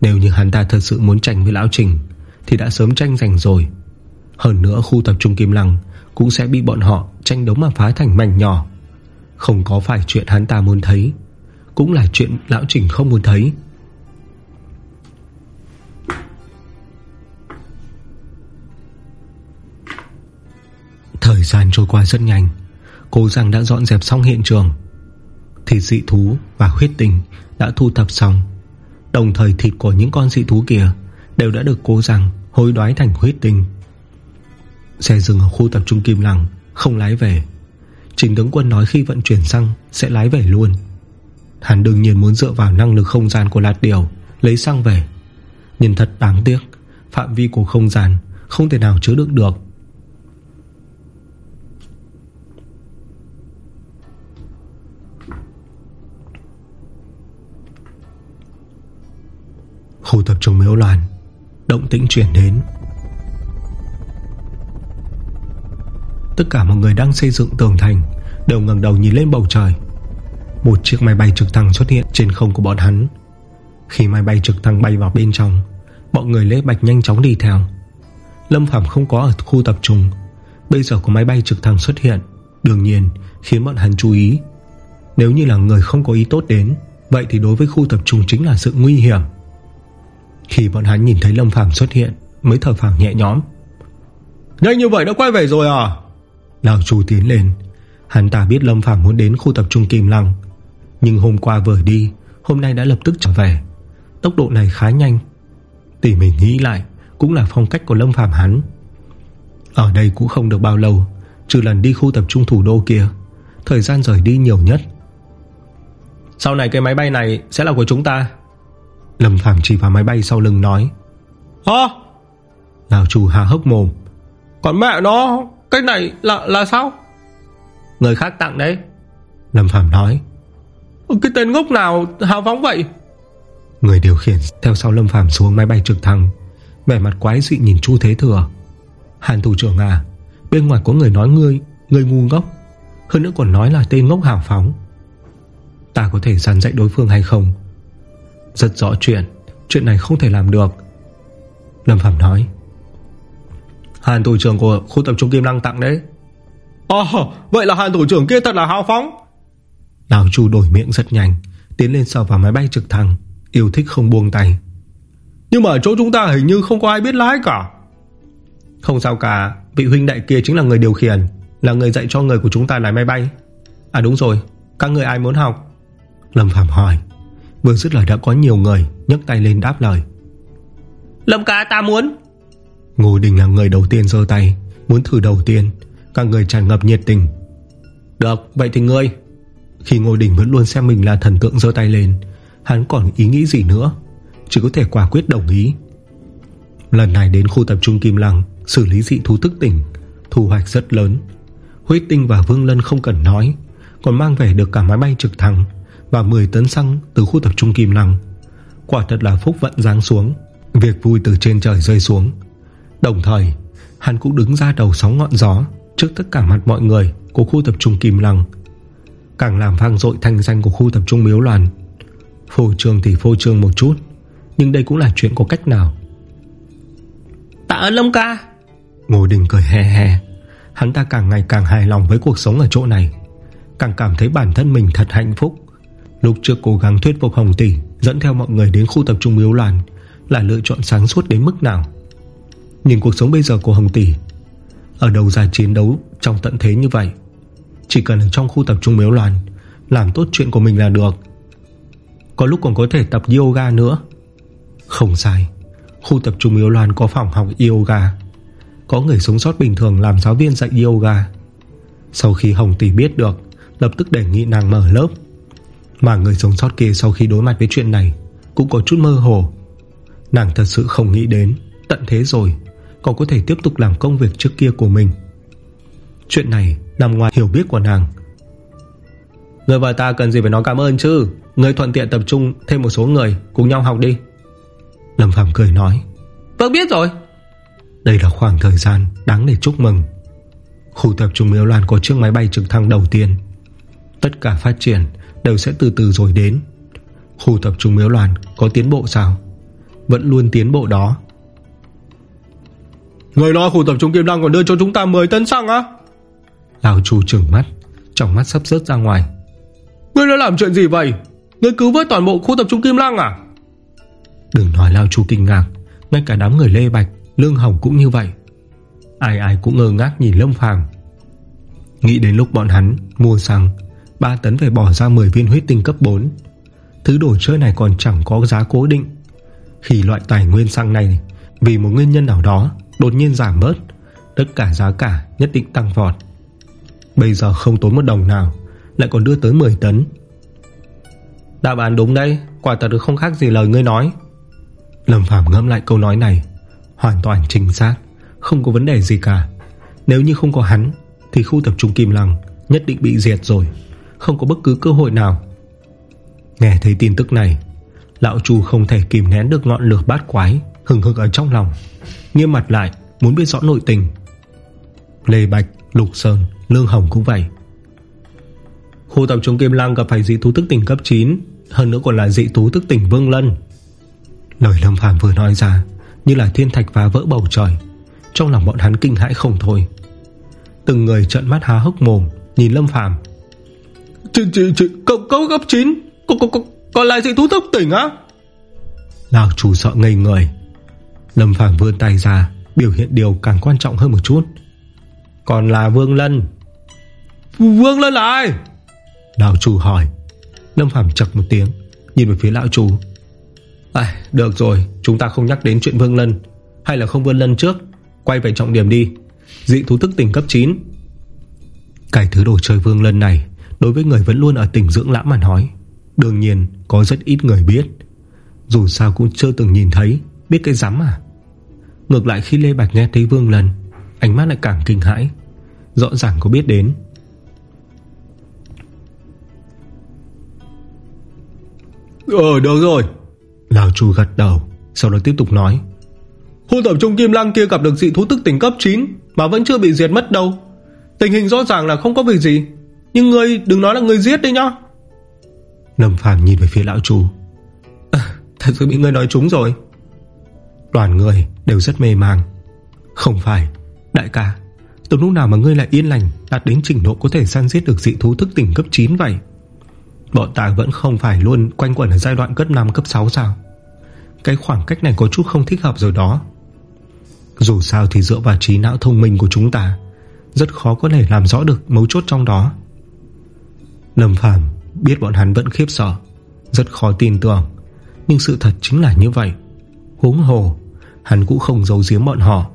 Nếu như hắn ta thật sự muốn tranh với Lão Trình, Thì đã sớm tranh giành rồi. Hơn nữa khu tập trung Kim Lăng Cũng sẽ bị bọn họ tranh đấu mà phá thành mảnh nhỏ. Không có phải chuyện hắn ta muốn thấy, Cũng là chuyện Lão Trình không muốn thấy. Thời gian trôi qua rất nhanh. Cô rằng đã dọn dẹp xong hiện trường. Thịt dị thú và huyết tinh Đã thu thập xong. Đồng thời thịt của những con dị thú kia Đều đã được cô rằng hối đoái thành huyết tinh. Xe dừng ở khu tập trung Kim Lăng, Không lái về. Trình tướng quân nói khi vận chuyển xăng Sẽ lái về luôn. Hắn đương nhiên muốn dựa vào năng lực không gian của lạt điều Lấy xăng về. Nhưng thật đáng tiếc, Phạm vi của không gian không thể nào chứa đựng được. Khu tập trung miếu loạn Động tĩnh chuyển đến. Tất cả mọi người đang xây dựng tường thành Đều ngẩng đầu nhìn lên bầu trời. Một chiếc máy bay trực thăng xuất hiện Trên không của bọn hắn. Khi máy bay trực thăng bay vào bên trong, Mọi người lễ bạch nhanh chóng đi theo. Lâm Phạm không có ở khu tập trung. Bây giờ có máy bay trực thăng xuất hiện. Đương nhiên, khiến bọn hắn chú ý. Nếu như là người không có ý tốt đến, Vậy thì đối với khu tập trung chính là sự nguy hiểm khi bọn hắn nhìn thấy Lâm Phàm xuất hiện, Mới thở phào nhẹ nhõm. Nhanh như vậy đã quay về rồi à? Lão chu tiến lên. Hắn ta biết Lâm Phàm muốn đến khu tập trung Kim Lăng, Nhưng hôm qua vừa đi, Hôm nay đã lập tức trở về. Tốc độ này khá nhanh. Tỉ mình nghĩ lại, Cũng là phong cách của Lâm Phàm hắn. Ở đây cũng không được bao lâu, Trừ lần đi khu tập trung thủ đô kia, Thời gian rời đi nhiều nhất. Sau này cái máy bay này sẽ là của chúng ta. Lâm Phàm chỉ vào máy bay sau lưng nói Hả? Lão chủ hà hốc mồm Còn mẹ nó Cái này là là sao? Người khác tặng đấy. Lâm Phàm nói Cái tên ngốc nào hào phóng vậy? Người điều khiển theo sau Lâm Phàm xuống máy bay trực thăng. Vẻ mặt quái dị nhìn Chu Thế Thừa. Hàn thủ trưởng à Bên ngoài có người nói ngươi Ngươi ngu ngốc. Hơn nữa còn nói là tên ngốc hào phóng. Ta có thể dàn dạy đối phương hay không rất rõ chuyện. Chuyện này không thể làm được. Lâm Phạm nói. Hàn thủ trưởng của khu tập trung Kim Lăng tặng đấy. Ồ Vậy là hàn thủ trưởng kia thật là hào phóng. Đào Chu đổi miệng rất nhanh Tiến lên sau vào máy bay trực thăng Yêu thích không buông tay. Nhưng mà chỗ chúng ta hình như không có ai biết lái cả. Không sao cả Vị huynh đại kia chính là người điều khiển Là người dạy cho người của chúng ta lái máy bay. À đúng rồi Các người ai muốn học? Lâm Phạm hỏi Vừa dứt lời đã có nhiều người nhấc tay lên đáp lời. Lâm ca ta muốn. Ngô Đình là người đầu tiên dơ tay Muốn thử đầu tiên Các người tràn ngập nhiệt tình. Được vậy thì ngươi. Khi Ngô Đình vẫn luôn xem mình là thần tượng dơ tay lên Hắn còn ý nghĩ gì nữa? Chỉ có thể quả quyết đồng ý. Lần này đến khu tập trung Kim Lăng Xử lý dị thú thức tỉnh Thu hoạch rất lớn. Huyết tinh và Vương Lân không cần nói Còn mang về được cả máy bay trực thăng Và 10 tấn xăng từ khu tập trung Kim Lăng. Quả thật là phúc vận giáng xuống Việc vui từ trên trời rơi xuống. Đồng thời Hắn cũng đứng ra đầu sóng ngọn gió Trước tất cả mặt mọi người Của khu tập trung Kim Lăng. Càng làm vang dội thanh danh của khu tập trung Miếu Loan Phô trương thì phô trương một chút Nhưng đây cũng là chuyện có cách nào? Tạ ơn Lâm ca. Ngô Đình cười he he. Hắn ta càng ngày càng hài lòng với cuộc sống ở chỗ này. Càng cảm thấy bản thân mình thật hạnh phúc Lúc trước cố gắng thuyết phục Hồng Tỷ, Dẫn theo mọi người đến khu tập trung miếu loạn, Là lựa chọn sáng suốt đến mức nào? Nhìn cuộc sống bây giờ của Hồng Tỷ Ở đầu ra chiến đấu Trong tận thế như vậy? Chỉ cần ở trong khu tập trung miếu loạn, Làm tốt chuyện của mình là được. Có lúc còn có thể tập yoga nữa. Không sai, Khu tập trung miếu loạn có phòng học yoga. Có người sống sót bình thường làm giáo viên dạy yoga. Sau khi Hồng Tỷ biết được, Lập tức đề nghị nàng mở lớp. Mà người sống sót kia sau khi đối mặt với chuyện này Cũng có chút mơ hồ. Nàng thật sự không nghĩ đến Tận thế rồi Còn có thể tiếp tục làm công việc trước kia của mình. Chuyện này nằm ngoài hiểu biết của nàng. Người và ta cần gì phải nói cảm ơn chứ? Người thuận tiện tập trung thêm một số người Cùng nhau học đi. Lâm Phạm cười nói. Vâng biết rồi. Đây là khoảng thời gian đáng để chúc mừng. Khu tập trung miếu loan có chiếc máy bay trực thăng đầu tiên. Tất cả phát triển Đều sẽ từ từ rồi đến. Khu tập trung miếu loạn có tiến bộ sao? Vẫn luôn tiến bộ đó. Người nói khu tập trung Kim Lăng còn đưa cho chúng ta 10 tấn xăng á? Lào chủ trừng mắt, Trong mắt sắp rớt ra ngoài. Ngươi đã làm chuyện gì vậy? Ngươi cứu vớt toàn bộ khu tập trung Kim Lăng à? Đừng nói Lao Chu kinh ngạc, Ngay cả đám người Lê Bạch, Lương Hồng cũng như vậy. Ai ai cũng ngơ ngác nhìn Lâm Phàm. Nghĩ đến lúc bọn hắn mua xăng 3 tấn phải bỏ ra 10 viên huyết tinh cấp 4 Thứ đồ chơi này còn chẳng có giá cố định. Khi loại tài nguyên xăng này, Vì một nguyên nhân nào đó, Đột nhiên giảm bớt, Tất cả giá cả nhất định tăng vọt. Bây giờ không tốn một đồng nào, Lại còn đưa tới 10 tấn. Đáp án đúng đây Quả thật không khác gì lời ngươi nói. Lâm Phàm ngẫm lại câu nói này, Hoàn toàn chính xác, Không có vấn đề gì cả. Nếu như không có hắn, Thì khu tập trung Kim Lăng nhất định bị diệt rồi. Không có bất cứ cơ hội nào. Nghe thấy tin tức này Lão Chu không thể kìm nén được ngọn lửa bát quái Hừng hực ở trong lòng Nghiêm mặt lại muốn biết rõ nội tình. Lê Bạch, Lục Sơn, Lương Hồng cũng vậy. Khu tập trung Kim Lăng gặp phải dị thú thức tỉnh cấp 9 Hơn nữa còn là dị thú thức tỉnh Vương Lân. Lời Lâm Phàm vừa nói ra Như là thiên thạch phá vỡ bầu trời Trong lòng bọn hắn kinh hãi không thôi. Từng người trận mắt há hốc mồm Nhìn Lâm Phàm. Chị chị chị Cậu có cấp 9 Còn, còn, còn lại dị thú thức tỉnh á? Lão chủ sợ ngây người. Lâm Phàm vươn tay ra Biểu hiện điều càng quan trọng hơn một chút. Còn là Vương Lân. Vương Lân là ai? Lão chủ hỏi. Lâm Phàm chật một tiếng Nhìn về phía lão chủ. À, Được rồi Chúng ta không nhắc đến chuyện Vương Lân. Hay là không Vương Lân trước Quay về trọng điểm đi. Dị thú thức tỉnh cấp 9 Cái thứ đồ chơi Vương Lân này Đối với người vẫn luôn ở tỉnh dưỡng lãm mà nói Đương nhiên có rất ít người biết. Dù sao cũng chưa từng nhìn thấy Biết cái rắm à Ngược lại khi Lê Bạch nghe thấy Vương Lân Ánh mắt lại càng kinh hãi. Rõ ràng có biết đến. Ờ được rồi. Lào Chu gật đầu Sau đó tiếp tục nói. Khu tập trung Kim Lăng kia gặp được dị thú tức tỉnh cấp 9 Mà vẫn chưa bị diệt mất đâu. Tình hình rõ ràng là không có việc gì Nhưng ngươi đừng nói là ngươi giết đấy nhá. Lâm Phàm nhìn về phía lão Chu. À, Thật sự bị ngươi nói trúng rồi. Đoàn người đều rất mê mang. Không phải Đại ca Từ lúc nào mà ngươi lại yên lành Đạt đến trình độ có thể săn giết được dị thú thức tỉnh cấp 9 vậy? Bọn ta vẫn không phải luôn quanh quẩn ở giai đoạn cấp 5 cấp 6 sao? Cái khoảng cách này có chút không thích hợp rồi đó. Dù sao thì dựa vào trí não thông minh của chúng ta Rất khó có thể làm rõ được mấu chốt trong đó Lâm Phàm biết bọn hắn vẫn khiếp sợ, Rất khó tin tưởng. Nhưng sự thật chính là như vậy. Huống hồ, Hắn cũng không giấu giếm bọn họ.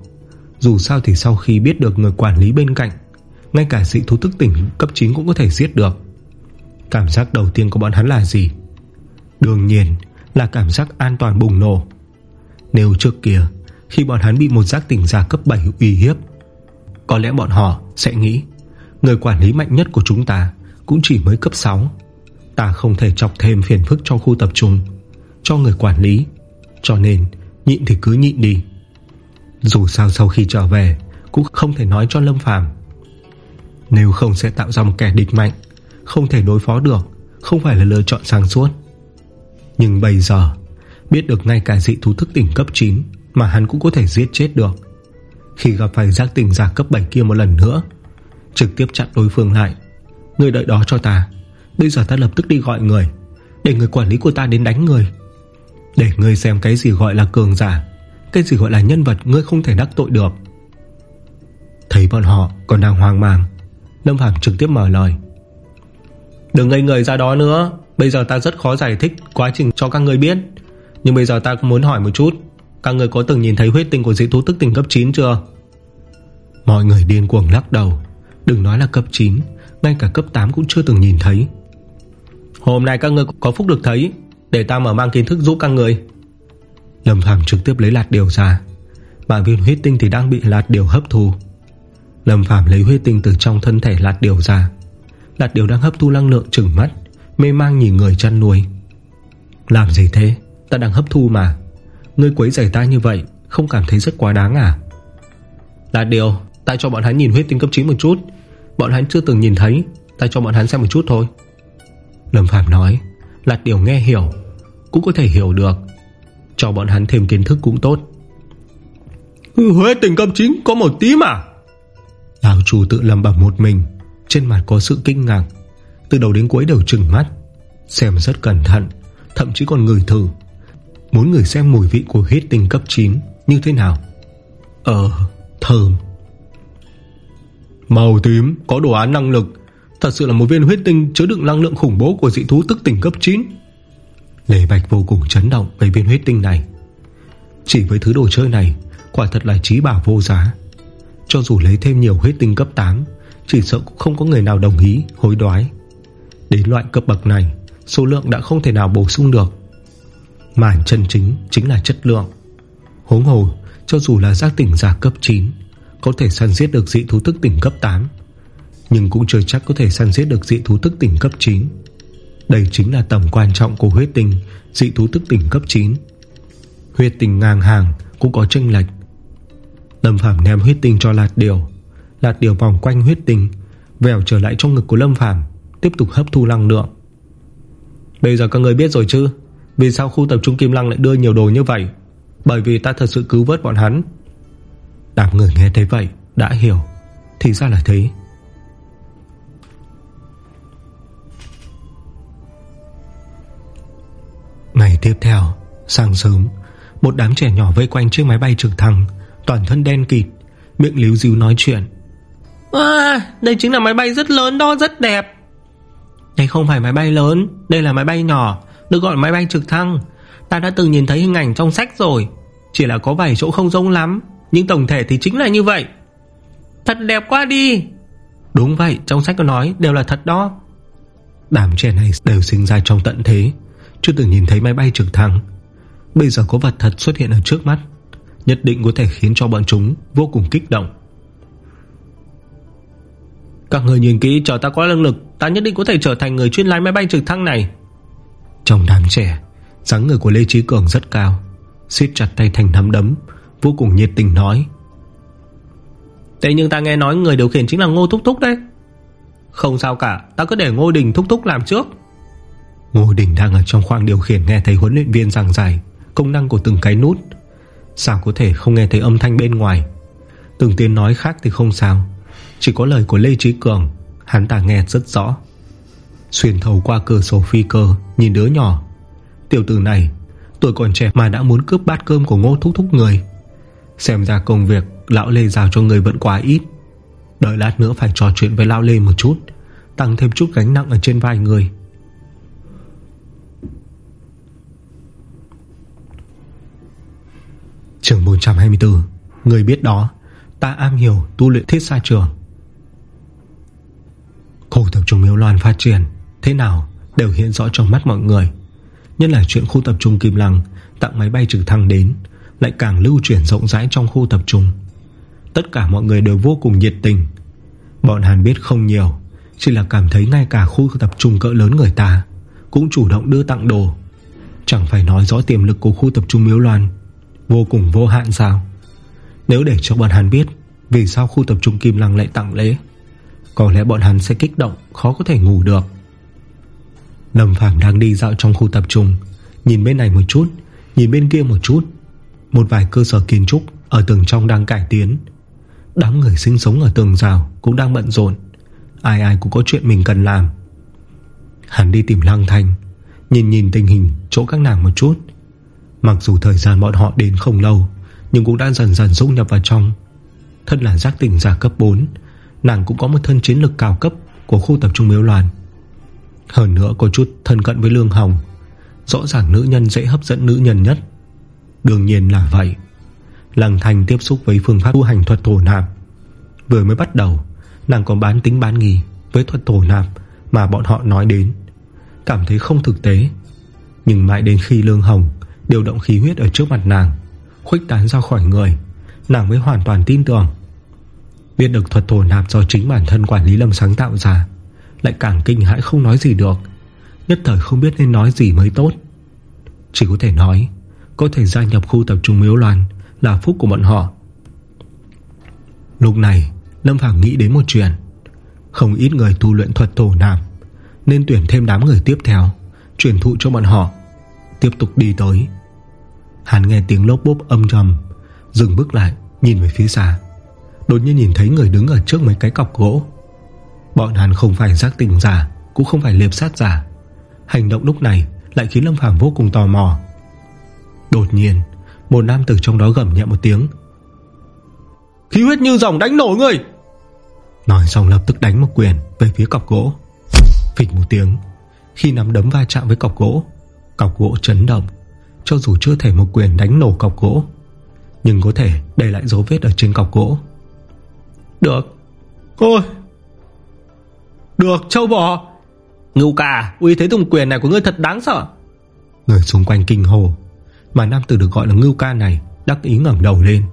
Dù sao thì sau khi biết được người quản lý bên cạnh, Ngay cả dị thú thức tỉnh cấp 9 cũng có thể giết được. Cảm giác đầu tiên của bọn hắn là gì? Đương nhiên là cảm giác an toàn bùng nổ. Nếu trước kia, Khi bọn hắn bị một giác tỉnh giả cấp 7 uy hiếp, Có lẽ bọn họ sẽ nghĩ, Người quản lý mạnh nhất của chúng ta cũng chỉ mới cấp 6 Ta không thể chọc thêm phiền phức cho khu tập trung, Cho người quản lý. Cho nên, nhịn thì cứ nhịn đi. Dù sao sau khi trở về, Cũng không thể nói cho Lâm Phàm. Nếu không sẽ tạo ra một kẻ địch mạnh, Không thể đối phó được, Không phải là lựa chọn sáng suốt. Nhưng bây giờ, Biết được ngay cả dị thú thức tỉnh cấp 9 Mà hắn cũng có thể giết chết được. Khi gặp phải giác tỉnh giả cấp 7 kia một lần nữa, Trực tiếp chặn đối phương lại Người đợi đó cho ta. Bây giờ ta lập tức đi gọi người. Để người quản lý của ta đến đánh người. Để người xem cái gì gọi là cường giả. Cái gì gọi là nhân vật ngươi không thể đắc tội được. Thấy bọn họ còn đang hoang mang, Lâm Phạm trực tiếp mở lời. Đừng ngây người ra đó nữa. Bây giờ ta rất khó giải thích quá trình cho các người biết. Nhưng bây giờ ta cũng muốn hỏi một chút. Các người có từng nhìn thấy huyết tinh của dị thú tức tình cấp 9 chưa? Mọi người điên cuồng lắc đầu. Đừng nói là cấp 9 ngay cả cấp 8 cũng chưa từng nhìn thấy. Hôm nay các người có phúc được thấy, Để ta mở mang kiến thức giúp các người Lâm Phàm trực tiếp lấy lạt điều ra. Bản viên huyết tinh thì đang bị lạt điều hấp thu. Lâm Phàm lấy huyết tinh từ trong thân thể lạt điều ra. Lạt điều đang hấp thu năng lượng trừng mắt, Mê mang nhìn người chăn nuôi. Làm gì thế? Ta đang hấp thu mà. Ngươi quấy giày ta như vậy, Không cảm thấy rất quá đáng à? Lạt điều, Ta cho bọn hắn nhìn huyết tinh cấp 9 một chút. Bọn hắn chưa từng nhìn thấy. Ta cho bọn hắn xem một chút thôi. Lâm Phạm nói Lạt điều nghe hiểu Cũng có thể hiểu được. Cho bọn hắn thêm kiến thức cũng tốt. Huyết tinh cấp 9 có một tí mà. Lão chủ tự lầm bẩm một mình Trên mặt có sự kinh ngạc. Từ đầu đến cuối đều trừng mắt Xem rất cẩn thận Thậm chí còn ngửi thử. Muốn người xem mùi vị của huyết tinh cấp 9 Như thế nào? Ờ thơm Màu tím có đồ án năng lực. Thật sự là một viên huyết tinh chứa đựng năng lượng khủng bố của dị thú tức tỉnh cấp 9 Lê Bạch vô cùng chấn động về viên huyết tinh này. Chỉ với thứ đồ chơi này, Quả thật là trí bảo vô giá. Cho dù lấy thêm nhiều huyết tinh cấp 8 Chỉ sợ cũng không có người nào đồng ý, Hối đoái. Đến loại cấp bậc này, Số lượng đã không thể nào bổ sung được. Màn chân chính chính là chất lượng. Hống hồ, Cho dù là giác tỉnh giả cấp 9 có thể săn giết được dị thú thức tỉnh cấp 8 Nhưng cũng chưa chắc có thể săn giết được dị thú thức tỉnh cấp 9 Đây chính là tầm quan trọng của huyết tinh, Dị thú thức tỉnh cấp 9 Huyết tinh ngang hàng Cũng có tranh lệch. Lâm Phàm ném huyết tinh cho Lạt Điều. Lạt Điều vòng quanh huyết tinh, Vèo trở lại trong ngực của Lâm Phàm, Tiếp tục hấp thu năng lượng. Bây giờ các người biết rồi chứ? Vì sao khu tập trung Kim Lăng lại đưa nhiều đồ như vậy? Bởi vì ta thật sự cứu vớt bọn hắn. Đám người nghe thấy vậy Đã hiểu Thì ra là thế. Ngày tiếp theo Sáng sớm Một đám trẻ nhỏ vây quanh chiếc máy bay trực thăng Toàn thân đen kịt Miệng líu díu nói chuyện. À, Đây chính là máy bay rất lớn đó rất đẹp. Đây không phải máy bay lớn Đây là máy bay nhỏ Được gọi là máy bay trực thăng. Ta đã từng nhìn thấy hình ảnh trong sách rồi Chỉ là có vài chỗ không giống lắm Nhưng tổng thể thì chính là như vậy. Thật đẹp quá đi. Đúng vậy trong sách có nói đều là thật đó. Đám trẻ này đều sinh ra trong tận thế. Chưa từng nhìn thấy máy bay trực thăng. Bây giờ có vật thật xuất hiện ở trước mắt. Nhất định có thể khiến cho bọn chúng Vô cùng kích động. Các người nhìn kỹ chờ ta có năng lực Ta nhất định có thể trở thành người chuyên lái máy bay trực thăng này. Trong đám trẻ dáng người của Lê Trí Cường rất cao siết chặt tay thành nắm đấm Vô cùng nhiệt tình nói. Thế nhưng ta nghe nói người điều khiển chính là Ngô Thúc Thúc đấy. Không sao cả Ta cứ để Ngô Đình Thúc Thúc làm trước. Ngô Đình đang ở trong khoang điều khiển Nghe thấy huấn luyện viên giảng giải Công năng của từng cái nút. Sao có thể không nghe thấy âm thanh bên ngoài? Từng tiếng nói khác thì không sao Chỉ có lời của Lê Trí Cường Hắn ta nghe rất rõ. Xuyên thấu qua cửa sổ phi cơ Nhìn đứa nhỏ. Tiểu tử này Tuổi còn trẻ mà đã muốn cướp bát cơm của ngô thúc thúc người Xem ra công việc Lão Lê giao cho người vẫn quá ít. Đợi lát nữa phải trò chuyện với Lão Lê một chút, Tăng thêm chút gánh nặng ở trên vai người. Trường 424 Người biết đó, Ta am hiểu tu luyện thiết xa trường. Khu tập trung miếu loan phát triển, Thế nào đều hiện rõ trong mắt mọi người. Nhất là chuyện khu tập trung Kim Lăng, Tặng máy bay trực thăng đến lại càng lưu truyền rộng rãi trong khu tập trung. Tất cả mọi người đều vô cùng nhiệt tình. Bọn Hàn biết không nhiều, Chỉ là cảm thấy ngay cả khu tập trung cỡ lớn người ta Cũng chủ động đưa tặng đồ. Chẳng phải nói rõ tiềm lực của khu tập trung Miếu Loan Vô cùng vô hạn sao? Nếu để cho bọn Hàn biết Vì sao khu tập trung Kim Lăng lại tặng lễ, Có lẽ bọn hắn sẽ kích động, Khó có thể ngủ được. Lâm Phàm đang đi dạo trong khu tập trung, Nhìn bên này một chút, Nhìn bên kia một chút một vài cơ sở kiến trúc Ở tường trong đang cải tiến. Đám người sinh sống ở tường rào Cũng đang bận rộn. Ai ai cũng có chuyện mình cần làm. Hắn đi tìm Lăng Thanh, Nhìn nhìn tình hình chỗ các nàng một chút. Mặc dù thời gian bọn họ đến không lâu, Nhưng cũng đã dần dần dung nhập vào trong. Thân là giác tỉnh giả cấp 4 Nàng cũng có một thân chiến lực cao cấp Của khu tập trung miếu loạn Hơn nữa có chút thân cận với Lương Hồng, Rõ ràng nữ nhân dễ hấp dẫn nữ nhân nhất. Đương nhiên là vậy. Lăng Thành tiếp xúc với phương pháp tu hành thuật thổ nạp. Vừa mới bắt đầu, Nàng còn bán tính bán nghi Với thuật thổ nạp mà bọn họ nói đến. Cảm thấy không thực tế. Nhưng mãi đến khi Lương Hồng Điều động khí huyết ở trước mặt nàng, Khuếch tán ra khỏi người, Nàng mới hoàn toàn tin tưởng. Biết được thuật thổ nạp do chính bản thân quản lý lâm sáng tạo ra, Lại càng kinh hãi không nói gì được. Nhất thời không biết nên nói gì mới tốt. Chỉ có thể nói có thể gia nhập khu tập trung miếu loan Là phúc của bọn họ. Lúc này, Lâm Phàm nghĩ đến một chuyện. Không ít người tu luyện thuật thổ nạp Nên tuyển thêm đám người tiếp theo, Truyền thụ cho bọn họ, Tiếp tục đi tới. Hắn nghe tiếng lốp bốp âm trầm, Dừng bước lại, nhìn về phía xa. Đột nhiên nhìn thấy người đứng ở trước mấy cái cọc gỗ. Bọn hắn không phải giác tỉnh giả, Cũng không phải liệp sát giả. Hành động lúc này lại khiến Lâm Phàm vô cùng tò mò. Đột nhiên, Một nam tử trong đó gầm nhẹ một tiếng. Khí huyết như dòng đánh nổ người Nói xong lập tức đánh một quyền Về phía cọc gỗ. Phịch một tiếng, Khi nắm đấm va chạm với cọc gỗ Cọc gỗ chấn động. Cho dù chưa thể một quyền đánh nổ cọc gỗ, Nhưng có thể để lại dấu vết ở trên cọc gỗ. Được. Ôi Được, châu bò. Ngưu cả Uy thế dùng quyền này của ngươi thật đáng sợ. Người xung quanh kinh hồ mà nam tử được gọi là ngưu ca này Đắc ý ngẩng đầu lên.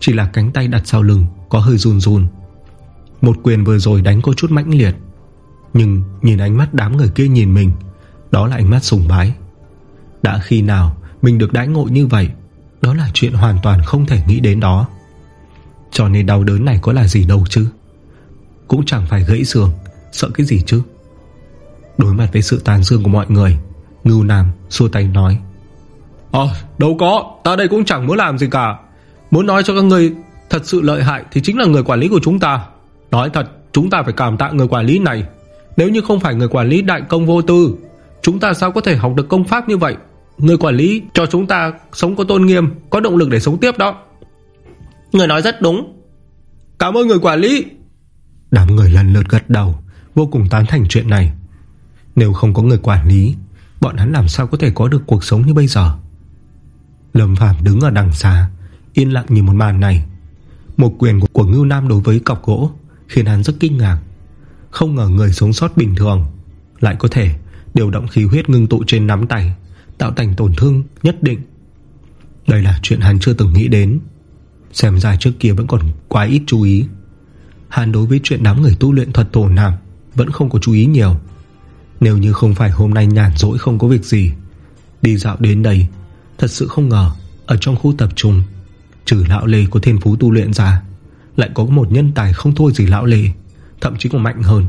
Chỉ là cánh tay đặt sau lưng Có hơi run run. Một quyền vừa rồi đánh có chút mãnh liệt, Nhưng nhìn ánh mắt đám người kia nhìn mình, Đó là ánh mắt sùng bái. Đã khi nào Mình được đãi ngộ như vậy? Đó là chuyện hoàn toàn không thể nghĩ đến đó. Cho nên đau đớn này có là gì đâu chứ? Cũng chẳng phải gãy xương, Sợ cái gì chứ? Đối mặt với sự tàn dương của mọi người, Ngưu Nam xua tay nói. Ờ đâu có Ta đây cũng chẳng muốn làm gì cả. Muốn nói cho các người thật sự lợi hại Thì chính là người quản lý của chúng ta. Nói thật chúng ta phải cảm tạ người quản lý này. Nếu như không phải người quản lý đại công vô tư Chúng ta sao có thể học được công pháp như vậy? Người quản lý cho chúng ta Sống có tôn nghiêm Có động lực để sống tiếp đó. Người nói rất đúng. Cảm ơn người quản lý. Đám người lần lượt gật đầu Vô cùng tán thành chuyện này. Nếu không có người quản lý Bọn hắn làm sao có thể có được cuộc sống như bây giờ Lâm Phạm đứng ở đằng xa Yên lặng nhìn một màn này. Một quyền của, của Ngưu Nam đối với cọc gỗ Khiến hắn rất kinh ngạc. Không ngờ người sống sót bình thường Lại có thể điều động khí huyết ngưng tụ trên nắm tay Tạo thành tổn thương nhất định. Đây là chuyện hắn chưa từng nghĩ đến. Xem ra trước kia vẫn còn quá ít chú ý. Hắn đối với chuyện đám người tu luyện thuật tổ nạp Vẫn không có chú ý nhiều. Nếu như không phải hôm nay nhàn rỗi không có việc gì Đi dạo đến đây Thật sự không ngờ Ở trong khu tập trung Trừ lão lê của thiên phú tu luyện ra Lại có một nhân tài không thua gì lão lê Thậm chí còn mạnh hơn.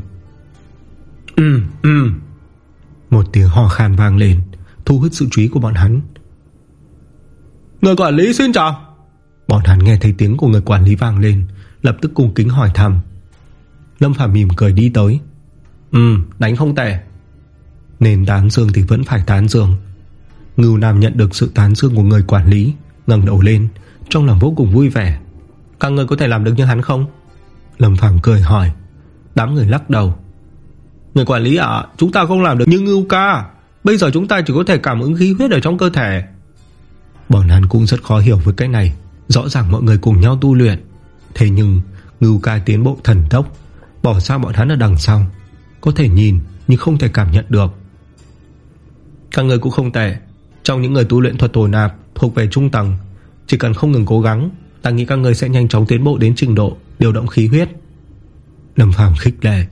Ừ ừ Một tiếng hò khan vang lên Thu hút sự chú ý của bọn hắn. Người quản lý xin chào. Bọn hắn nghe thấy tiếng của người quản lý vang lên Lập tức cung kính hỏi thăm. Lâm Phàm mỉm cười đi tới. Ừ đánh không tệ. Nên tán dương thì vẫn phải tán dương Ngưu Nam nhận được sự tán dương của người quản lý, ngẩng đầu lên, Trong lòng vô cùng vui vẻ. Các người có thể làm được như hắn không? Lâm Phàm cười hỏi. Đám người lắc đầu. Người quản lý ạ, Chúng ta không làm được như ngưu ca. Bây giờ chúng ta chỉ có thể cảm ứng khí huyết ở trong cơ thể. Bọn hắn cũng rất khó hiểu với cái này. Rõ ràng mọi người cùng nhau tu luyện. Thế nhưng, Ngưu ca tiến bộ thần tốc, Bỏ xa bọn hắn ở đằng sau. Có thể nhìn, nhưng không thể cảm nhận được. Các người cũng không tệ. Trong những người tu luyện thuật thổ nạp Thuộc về trung tầng, Chỉ cần không ngừng cố gắng, Ta nghĩ các người sẽ nhanh chóng tiến bộ đến trình độ Điều động khí huyết. Lâm Phàm khích lệ.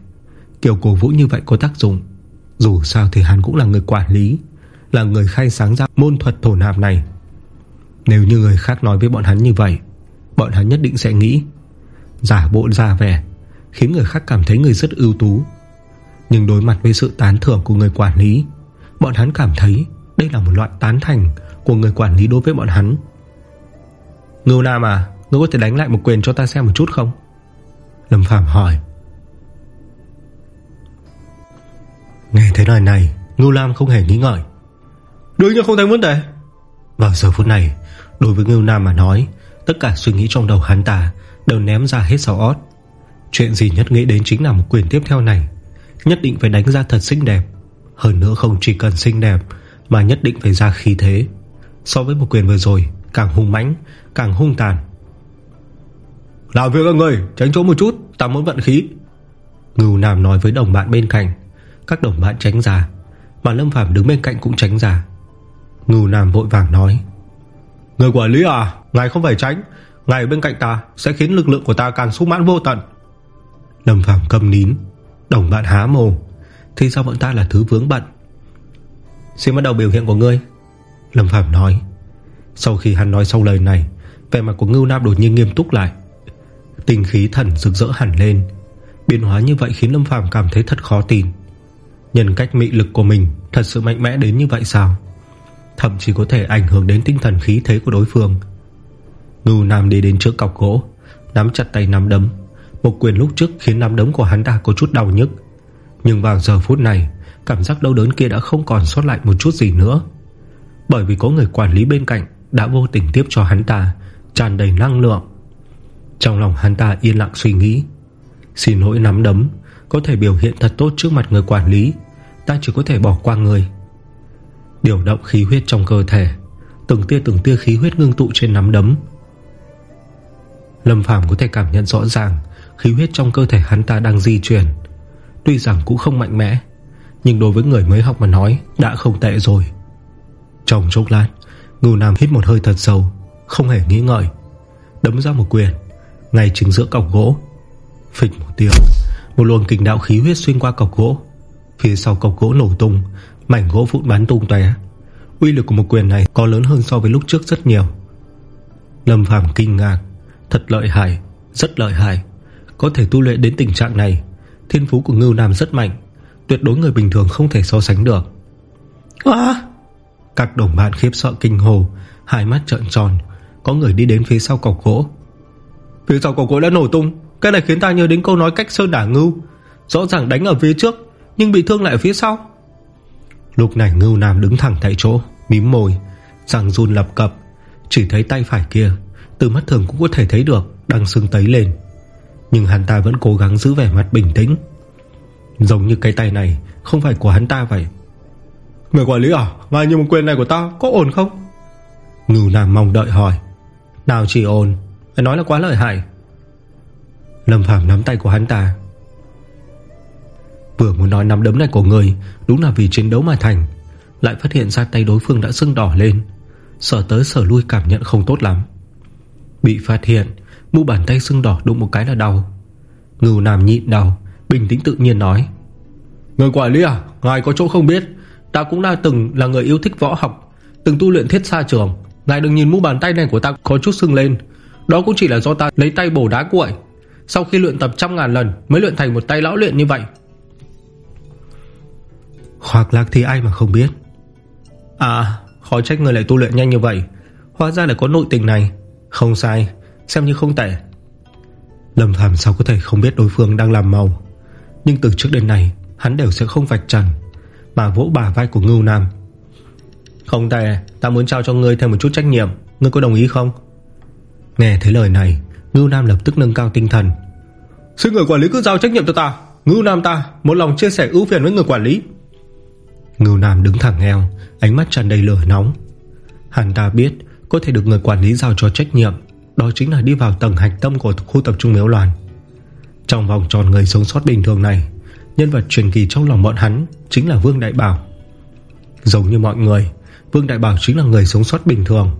Kiểu cổ vũ như vậy có tác dụng. Dù sao thì hắn cũng là người quản lý, Là người khai sáng ra môn thuật thổ nạp này. Nếu như người khác nói với bọn hắn như vậy, Bọn hắn nhất định sẽ nghĩ, Giả bộ ra vẻ, Khiến người khác cảm thấy người rất ưu tú. Nhưng đối mặt với sự tán thưởng của người quản lý, Bọn hắn cảm thấy đây là một loại tán thành Của người quản lý đối với bọn hắn. Ngưu Nam à Ngươi có thể đánh lại một quyền cho ta xem một chút không? Lâm Phàm hỏi. Nghe thấy lời này, Ngưu Nam không hề nghĩ ngợi. Đương nhiên không thành vấn đề. Vào giờ phút này, Đối với Ngưu Nam mà nói, Tất cả suy nghĩ trong đầu hắn ta Đều ném ra hết sau ót. Chuyện gì nhất nghĩ đến chính là một quyền tiếp theo này, Nhất định phải đánh ra thật xinh đẹp. Hơn nữa không chỉ cần xinh đẹp mà nhất định phải ra khí thế. So với một quyền vừa rồi Càng hung mãnh Càng hung tàn. Làm việc các người Tránh chỗ một chút Ta muốn vận khí. Ngưu Nam nói với đồng bạn bên cạnh. Các đồng bạn tránh ra Mà Lâm Phàm đứng bên cạnh cũng tránh ra. Ngưu Nam vội vàng nói. Người quản lý à Ngài không phải tránh. Ngài bên cạnh ta Sẽ khiến lực lượng của ta càng sung mãn vô tận. Lâm Phàm cầm nín. Đồng bạn há mồ Thì sao bọn ta là thứ vướng bận Xin bắt đầu biểu hiện của ngươi. Lâm Phàm nói. Sau khi hắn nói xong lời này, Vẻ mặt của Ngưu Nam đột nhiên nghiêm túc lại. Tình khí thần rực rỡ hẳn lên. Biến hóa như vậy khiến Lâm Phàm cảm thấy thật khó tin. Nhân cách mị lực của mình Thật sự mạnh mẽ đến như vậy sao? Thậm chí có thể ảnh hưởng đến tinh thần khí thế của đối phương. Ngưu Nam đi đến trước cọc gỗ, Nắm chặt tay nắm đấm. Một quyền lúc trước khiến nắm đấm của hắn ta có chút đau nhức. Nhưng vào giờ phút này Cảm giác đau đớn kia đã không còn sót lại một chút gì nữa. Bởi vì có người quản lý bên cạnh Đã vô tình tiếp cho hắn ta, tràn đầy năng lượng. Trong lòng hắn ta yên lặng suy nghĩ, Xin lỗi nắm đấm, Có thể biểu hiện thật tốt trước mặt người quản lý, Ta chỉ có thể bỏ qua người. Điều động khí huyết trong cơ thể, Từng tia từng tia khí huyết ngưng tụ trên nắm đấm. Lâm Phàm có thể cảm nhận rõ ràng, Khí huyết trong cơ thể hắn ta đang di chuyển, Tuy rằng cũng không mạnh mẽ nhưng đối với người mới học mà nói, Đã không tệ rồi. Trong chốc lát, Ngưu Nam hít một hơi thật sâu, Không hề nghĩ ngợi. Đấm ra một quyền, Ngay chính giữa cọc gỗ. Phịch một tiếng, Một luồng kình đạo khí huyết xuyên qua cọc gỗ. Phía sau cọc gỗ nổ tung, Mảnh gỗ vụn bắn tung tóe. Uy lực của một quyền này có lớn hơn so với lúc trước rất nhiều. Lâm Phàm kinh ngạc, Thật lợi hại, Rất lợi hại. Có thể tu luyện đến tình trạng này, Thiên phú của Ngưu Nam rất mạnh. Tuyệt đối người bình thường không thể so sánh được. À! Các đồng bạn khiếp sợ kinh hồ Hai mắt trợn tròn Có người đi đến phía sau cọc gỗ. Phía sau cọc gỗ đã nổ tung Cái này khiến ta nhớ đến câu nói cách sơn đả ngưu. Rõ ràng đánh ở phía trước Nhưng bị thương lại phía sau. Lúc này Ngưu Nam đứng thẳng tại chỗ Mím môi Răng run lập cập Chỉ thấy tay phải kia Từ mắt thường cũng có thể thấy được Đang sưng tấy lên. Nhưng hắn ta vẫn cố gắng giữ vẻ mặt bình tĩnh Giống như cái tay này Không phải của hắn ta vậy. Người quản lý à? Ngài như một quyền này của ta có ổn không? Ngưu Nam mong đợi hỏi. Nào chỉ ổn Phải nói là quá lợi hại. Lâm Phàm nắm tay của hắn ta. Vừa muốn nói nắm đấm này của người Đúng là vì chiến đấu mà thành. Lại phát hiện ra tay đối phương đã sưng đỏ lên. Sở tới sở lui cảm nhận không tốt lắm. Bị phát hiện Mu bàn tay sưng đỏ đụng một cái là đau. Ngưu Nam nhịn đau Bình tĩnh tự nhiên nói. Người quản lý à Ngài có chỗ không biết. Ta cũng đã từng là người yêu thích võ học Từng tu luyện thiết xa trường. Ngài đừng nhìn mu bàn tay này của ta có chút sưng lên. Đó cũng chỉ là do ta lấy tay bổ đá cuội. Sau khi luyện tập trăm ngàn lần Mới luyện thành một tay lão luyện như vậy. Khoác lạc thì ai mà không biết? À khó trách người lại tu luyện nhanh như vậy. Hóa ra là có nội tình này. Không sai Xem như không tệ. Lâm Phàm sao có thể không biết đối phương đang làm màu nhưng từ trước đến nay, Hắn đều sẽ không vạch trần, Mà vỗ bả vai của Ngưu Nam. Không tệ, Ta muốn trao cho ngươi thêm một chút trách nhiệm, Ngươi có đồng ý không? Nghe thấy lời này, Ngưu Nam lập tức nâng cao tinh thần. Xin người quản lý cứ giao trách nhiệm cho ta, Ngưu Nam ta một lòng chia sẻ ưu phiền với người quản lý. Ngưu Nam đứng thẳng eo, Ánh mắt tràn đầy lửa nóng. Hắn ta biết có thể được người quản lý giao cho trách nhiệm, Đó chính là đi vào tầng hạch tâm Của khu tập trung miếu loạn trong vòng tròn người sống sót bình thường này, Nhân vật truyền kỳ trong lòng bọn hắn Chính là Vương Đại Bảo. Giống như mọi người, Vương Đại Bảo chính là người sống sót bình thường.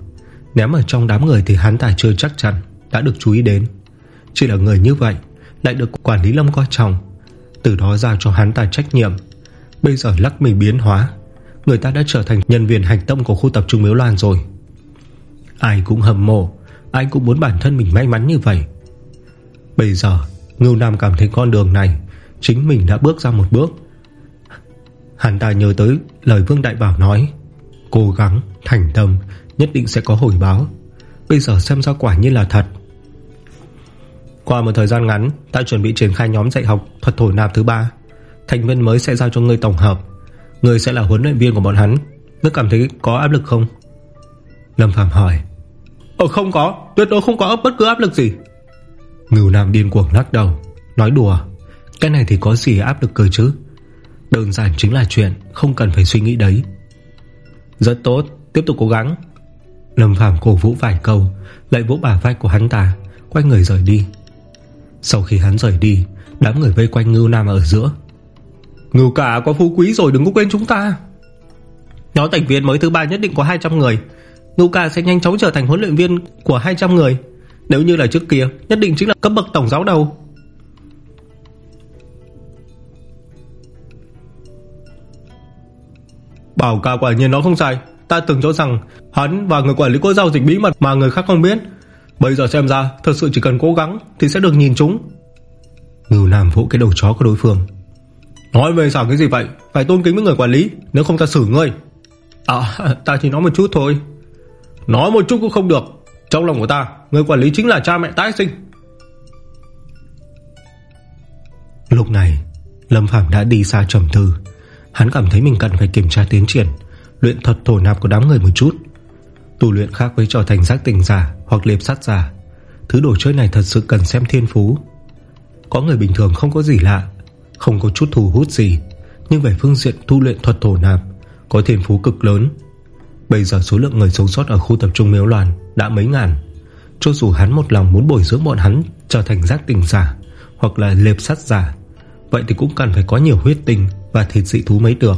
Ném ở trong đám người thì hắn tài chưa chắc chắn Đã được chú ý đến. Chỉ là người như vậy Lại được quản lý lâm coi trọng Từ đó giao cho hắn tài trách nhiệm. Bây giờ lắc mình biến hóa, Người ta đã trở thành nhân viên hành tâm của khu tập trung Miếu Loan rồi. Ai cũng hầm mộ, Ai cũng muốn bản thân mình may mắn như vậy. Bây giờ Ngưu Nam cảm thấy con đường này Chính mình đã bước ra một bước. Hắn ta nhớ tới lời Vương Đại Bảo nói Cố gắng, thành tâm Nhất định sẽ có hồi báo. Bây giờ xem ra quả nhiên là thật. Qua một thời gian ngắn Ta chuẩn bị triển khai nhóm dạy học thuật thổi nạp thứ ba. Thành viên mới sẽ giao cho ngươi tổng hợp. Ngươi sẽ là huấn luyện viên của bọn hắn. Ngươi cảm thấy có áp lực không? Lâm Phạm hỏi. Ờ không có. Tuyệt đối không có bất cứ áp lực gì. Ngưu Nam điên cuồng lắc đầu Nói đùa Cái này thì có gì áp lực cơ chứ? Đơn giản chính là chuyện Không cần phải suy nghĩ đấy. Rất tốt Tiếp tục cố gắng. Lâm Phàm cổ vũ vài câu Lại vỗ bả vai của hắn ta Quay người rời đi. Sau khi hắn rời đi Đám người vây quanh Ngưu Nam ở giữa. Ngưu cả có phú quý rồi đừng có quên chúng ta. Nhóm thành viên mới thứ ba nhất định có 200 người. Ngưu ca sẽ nhanh chóng trở thành huấn luyện viên Của 200 người nếu như là trước kia, Nhất định chính là cấp bậc tổng giáo đầu. Bảo ca quả nhiên nó không sai. Ta từng cho rằng hắn và người quản lý có giao dịch bí mật Mà người khác không biết. Bây giờ xem ra, thật sự chỉ cần cố gắng Thì sẽ được nhìn chúng. Ngưu Nam vỗ cái đầu chó của đối phương. Nói về xảo cái gì vậy? Phải tôn kính với người quản lý, Nếu không ta xử ngươi. À ta chỉ nói một chút thôi. Nói một chút cũng không được. Trong lòng của ta, Người quản lý chính là cha mẹ tái sinh. Lúc này, Lâm Phạm đã đi xa trầm tư. Hắn cảm thấy mình cần phải kiểm tra tiến triển, Luyện thuật thổ nạp của đám người một chút. Tu luyện khác với trò thành giác tình giả Hoặc liệp sát giả, Thứ đồ chơi này thật sự cần xem thiên phú. Có người bình thường không có gì lạ, Không có chút thù hút gì, Nhưng về phương diện tu luyện thuật thổ nạp, Có thiên phú cực lớn. Bây giờ số lượng người sống sót ở khu tập trung miếu loạn Đã mấy ngàn. Cho dù hắn một lòng muốn bồi dưỡng bọn hắn Trở thành giác tình giả Hoặc là lệp sát giả, Vậy thì cũng cần phải có nhiều huyết tinh Và thịt dị thú mới được.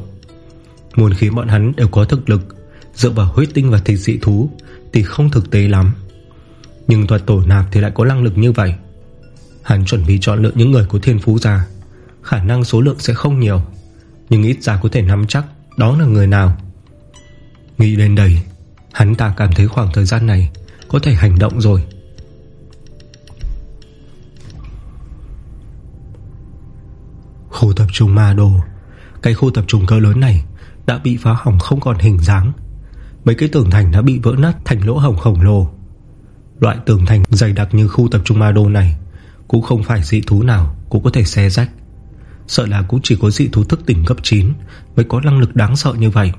Muốn khiến bọn hắn đều có thực lực Dựa vào huyết tinh và thịt dị thú Thì không thực tế lắm. Nhưng thuật tổ nạp thì lại có năng lực như vậy. Hắn chuẩn bị chọn lựa những người có thiên phú ra, Khả năng số lượng sẽ không nhiều, Nhưng ít ra có thể nắm chắc Đó là người nào. Nghĩ đến đây, Hắn ta cảm thấy khoảng thời gian này Có thể hành động rồi. Khu tập trung Ma Đô, Cái khu tập trung cơ lớn này Đã bị phá hỏng không còn hình dáng. Mấy cái tường thành đã bị vỡ nát thành lỗ hồng khổng lồ. Loại tường thành dày đặc như khu tập trung Ma Đô này Cũng không phải dị thú nào Cũng có thể xé rách. Sợ là cũng chỉ có dị thú thức tỉnh cấp 9 Mới có năng lực đáng sợ như vậy.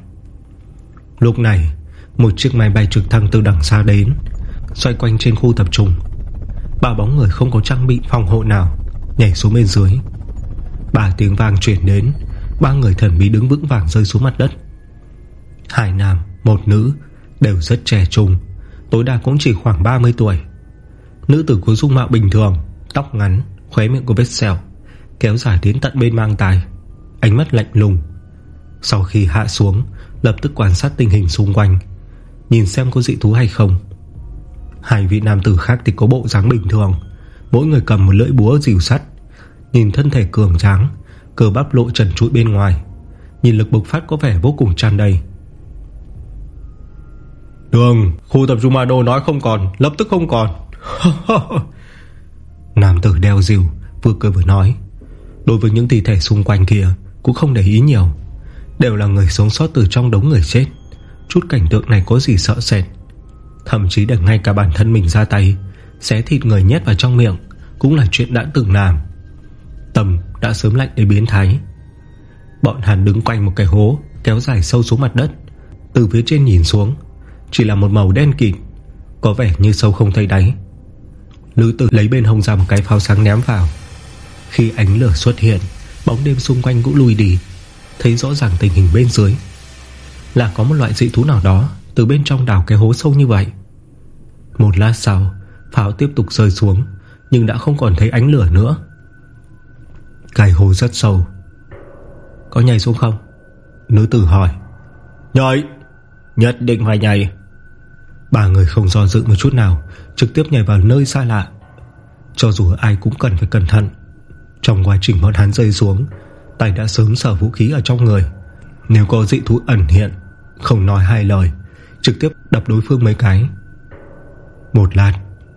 Lúc này Một chiếc máy bay trực thăng từ đằng xa đến Xoay quanh trên khu tập trung. Ba bóng người không có trang bị phòng hộ nào Nhảy xuống bên dưới. Ba tiếng vàng chuyển đến Ba người thần bí đứng vững vàng rơi xuống mặt đất. Hai nam, một nữ Đều rất trẻ trung Tối đa cũng chỉ khoảng 30 tuổi. Nữ tử có dung mạo bình thường Tóc ngắn, khóe miệng có vết sẹo Kéo dài đến tận bên mang tài Ánh mắt lạnh lùng. Sau khi hạ xuống Lập tức quan sát tình hình xung quanh Nhìn xem có dị thú hay không. Hai vị nam tử khác thì có bộ dáng bình thường Mỗi người cầm một lưỡi búa dìu sắt Nhìn thân thể cường tráng Cơ bắp lộ trần trụi bên ngoài Nhìn lực bộc phát có vẻ vô cùng tràn đầy. Đường Khu tập trung Ma Đô nói không còn Lập tức không còn. Nam tử đeo dìu Vừa cười vừa nói. Đối với những thi thể xung quanh kia Cũng không để ý nhiều Đều là người sống sót từ trong đống người chết. Chút cảnh tượng này có gì sợ sệt? Thậm chí để ngay cả bản thân mình ra tay, Xé thịt người nhét vào trong miệng Cũng là chuyện đã từng làm. Tầm đã sớm lạnh đến biến thái. Bọn hắn đứng quanh một cái hố, Kéo dài sâu xuống mặt đất. Từ phía trên nhìn xuống, Chỉ là một màu đen kịt, Có vẻ như sâu không thấy đáy. Lữ tử lấy bên hông ra một cái pháo sáng ném vào. Khi ánh lửa xuất hiện, Bóng đêm xung quanh cũng lùi đi. Thấy rõ ràng tình hình bên dưới. Là có một loại dị thú nào đó Từ bên trong đảo cái hố sâu như vậy. Một lát sau Pháo tiếp tục rơi xuống Nhưng đã không còn thấy ánh lửa nữa. Cái hố rất sâu. Có nhảy xuống không? Nữ tử hỏi. Nhảy! Nhất định phải nhảy. Ba người không do dự một chút nào Trực tiếp nhảy vào nơi xa lạ. Cho dù ai cũng cần phải cẩn thận. Trong quá trình bọn hắn rơi xuống Tay đã sớm sở vũ khí ở trong người. Nếu có dị thú ẩn hiện, Không nói hai lời, Trực tiếp đập đối phương mấy cái. Một lát,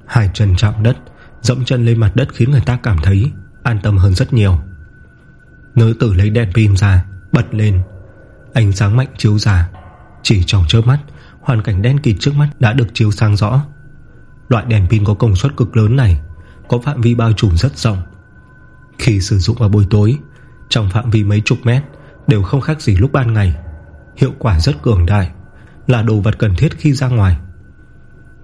Hai chân chạm đất, Dẫm chân lên mặt đất khiến người ta cảm thấy An tâm hơn rất nhiều. Nữ tử lấy đèn pin ra, Bật lên. Ánh sáng mạnh chiếu ra. Chỉ trong chớp mắt, Hoàn cảnh đen kịt trước mắt đã được chiếu sáng rõ. Loại đèn pin có công suất cực lớn này, Có phạm vi bao trùm rất rộng. Khi sử dụng vào buổi tối trong phạm vi mấy chục mét Đều không khác gì lúc ban ngày. Hiệu quả rất cường đại Là đồ vật cần thiết khi ra ngoài.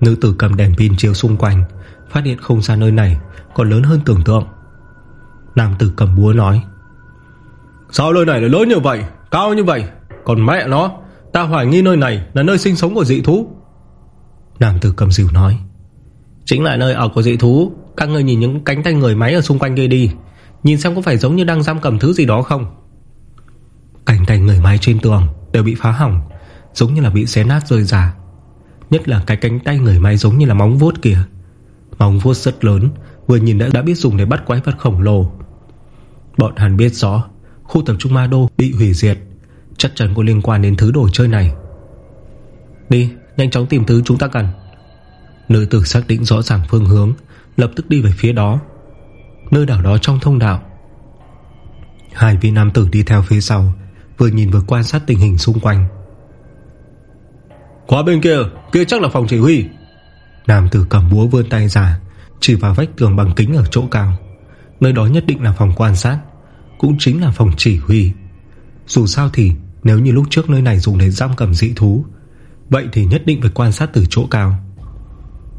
Nữ tử cầm đèn pin chiếu xung quanh Phát hiện không gian nơi này Còn lớn hơn tưởng tượng. Nam tử cầm búa nói Sao nơi này lại lớn như vậy Cao như vậy? Còn mẹ nó Ta hoài nghi nơi này là nơi sinh sống của dị thú. Nam tử cầm dìu nói Chính là nơi ở của dị thú Các người nhìn những cánh tay người máy ở xung quanh kia đi Nhìn xem có phải giống như đang giam cầm thứ gì đó không? Cánh tay người máy trên tường Đều bị phá hỏng Giống như là bị xé nát rơi ra. Nhất là cái cánh tay người máy giống như là móng vuốt kìa. Móng vuốt rất lớn Vừa nhìn đã, đã biết dùng để bắt quái vật khổng lồ. Bọn hắn biết rõ Khu tập trung Ma Đô bị hủy diệt Chắc chắn có liên quan đến thứ đồ chơi này. Đi Nhanh chóng tìm thứ chúng ta cần. Nữ tử xác định rõ ràng phương hướng Lập tức đi về phía đó. Nơi đảo đó trong thông đạo. Hai vị nam tử đi theo phía sau Vừa nhìn vừa quan sát tình hình xung quanh. Qua bên kia Kia chắc là phòng chỉ huy. Nam tử cầm búa vươn tay ra Chỉ vào vách tường bằng kính ở chỗ cao. Nơi đó nhất định là phòng quan sát Cũng chính là phòng chỉ huy. Dù sao thì nếu như lúc trước nơi này dùng để giam cầm dị thú Vậy thì nhất định phải quan sát từ chỗ cao.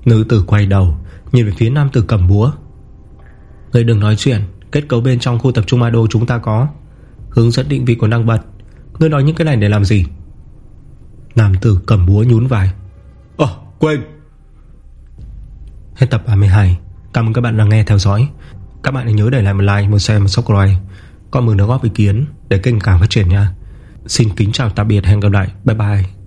Nữ tử quay đầu Nhìn về phía nam tử cầm búa Người đừng nói chuyện Kết cấu bên trong khu tập trung Ma Đô chúng ta có. Hướng dẫn định vị của năng bật. Ngươi nói những cái này để làm gì? Nam tử cầm búa nhún vai. Ồ quên. Hết tập 32 Cảm ơn các bạn đã nghe theo dõi. Các bạn hãy nhớ để lại một like, một share, một subscribe. Còn mừng đóng góp ý kiến để kênh càng phát triển nha. Xin kính chào tạm biệt hẹn gặp lại. Bye bye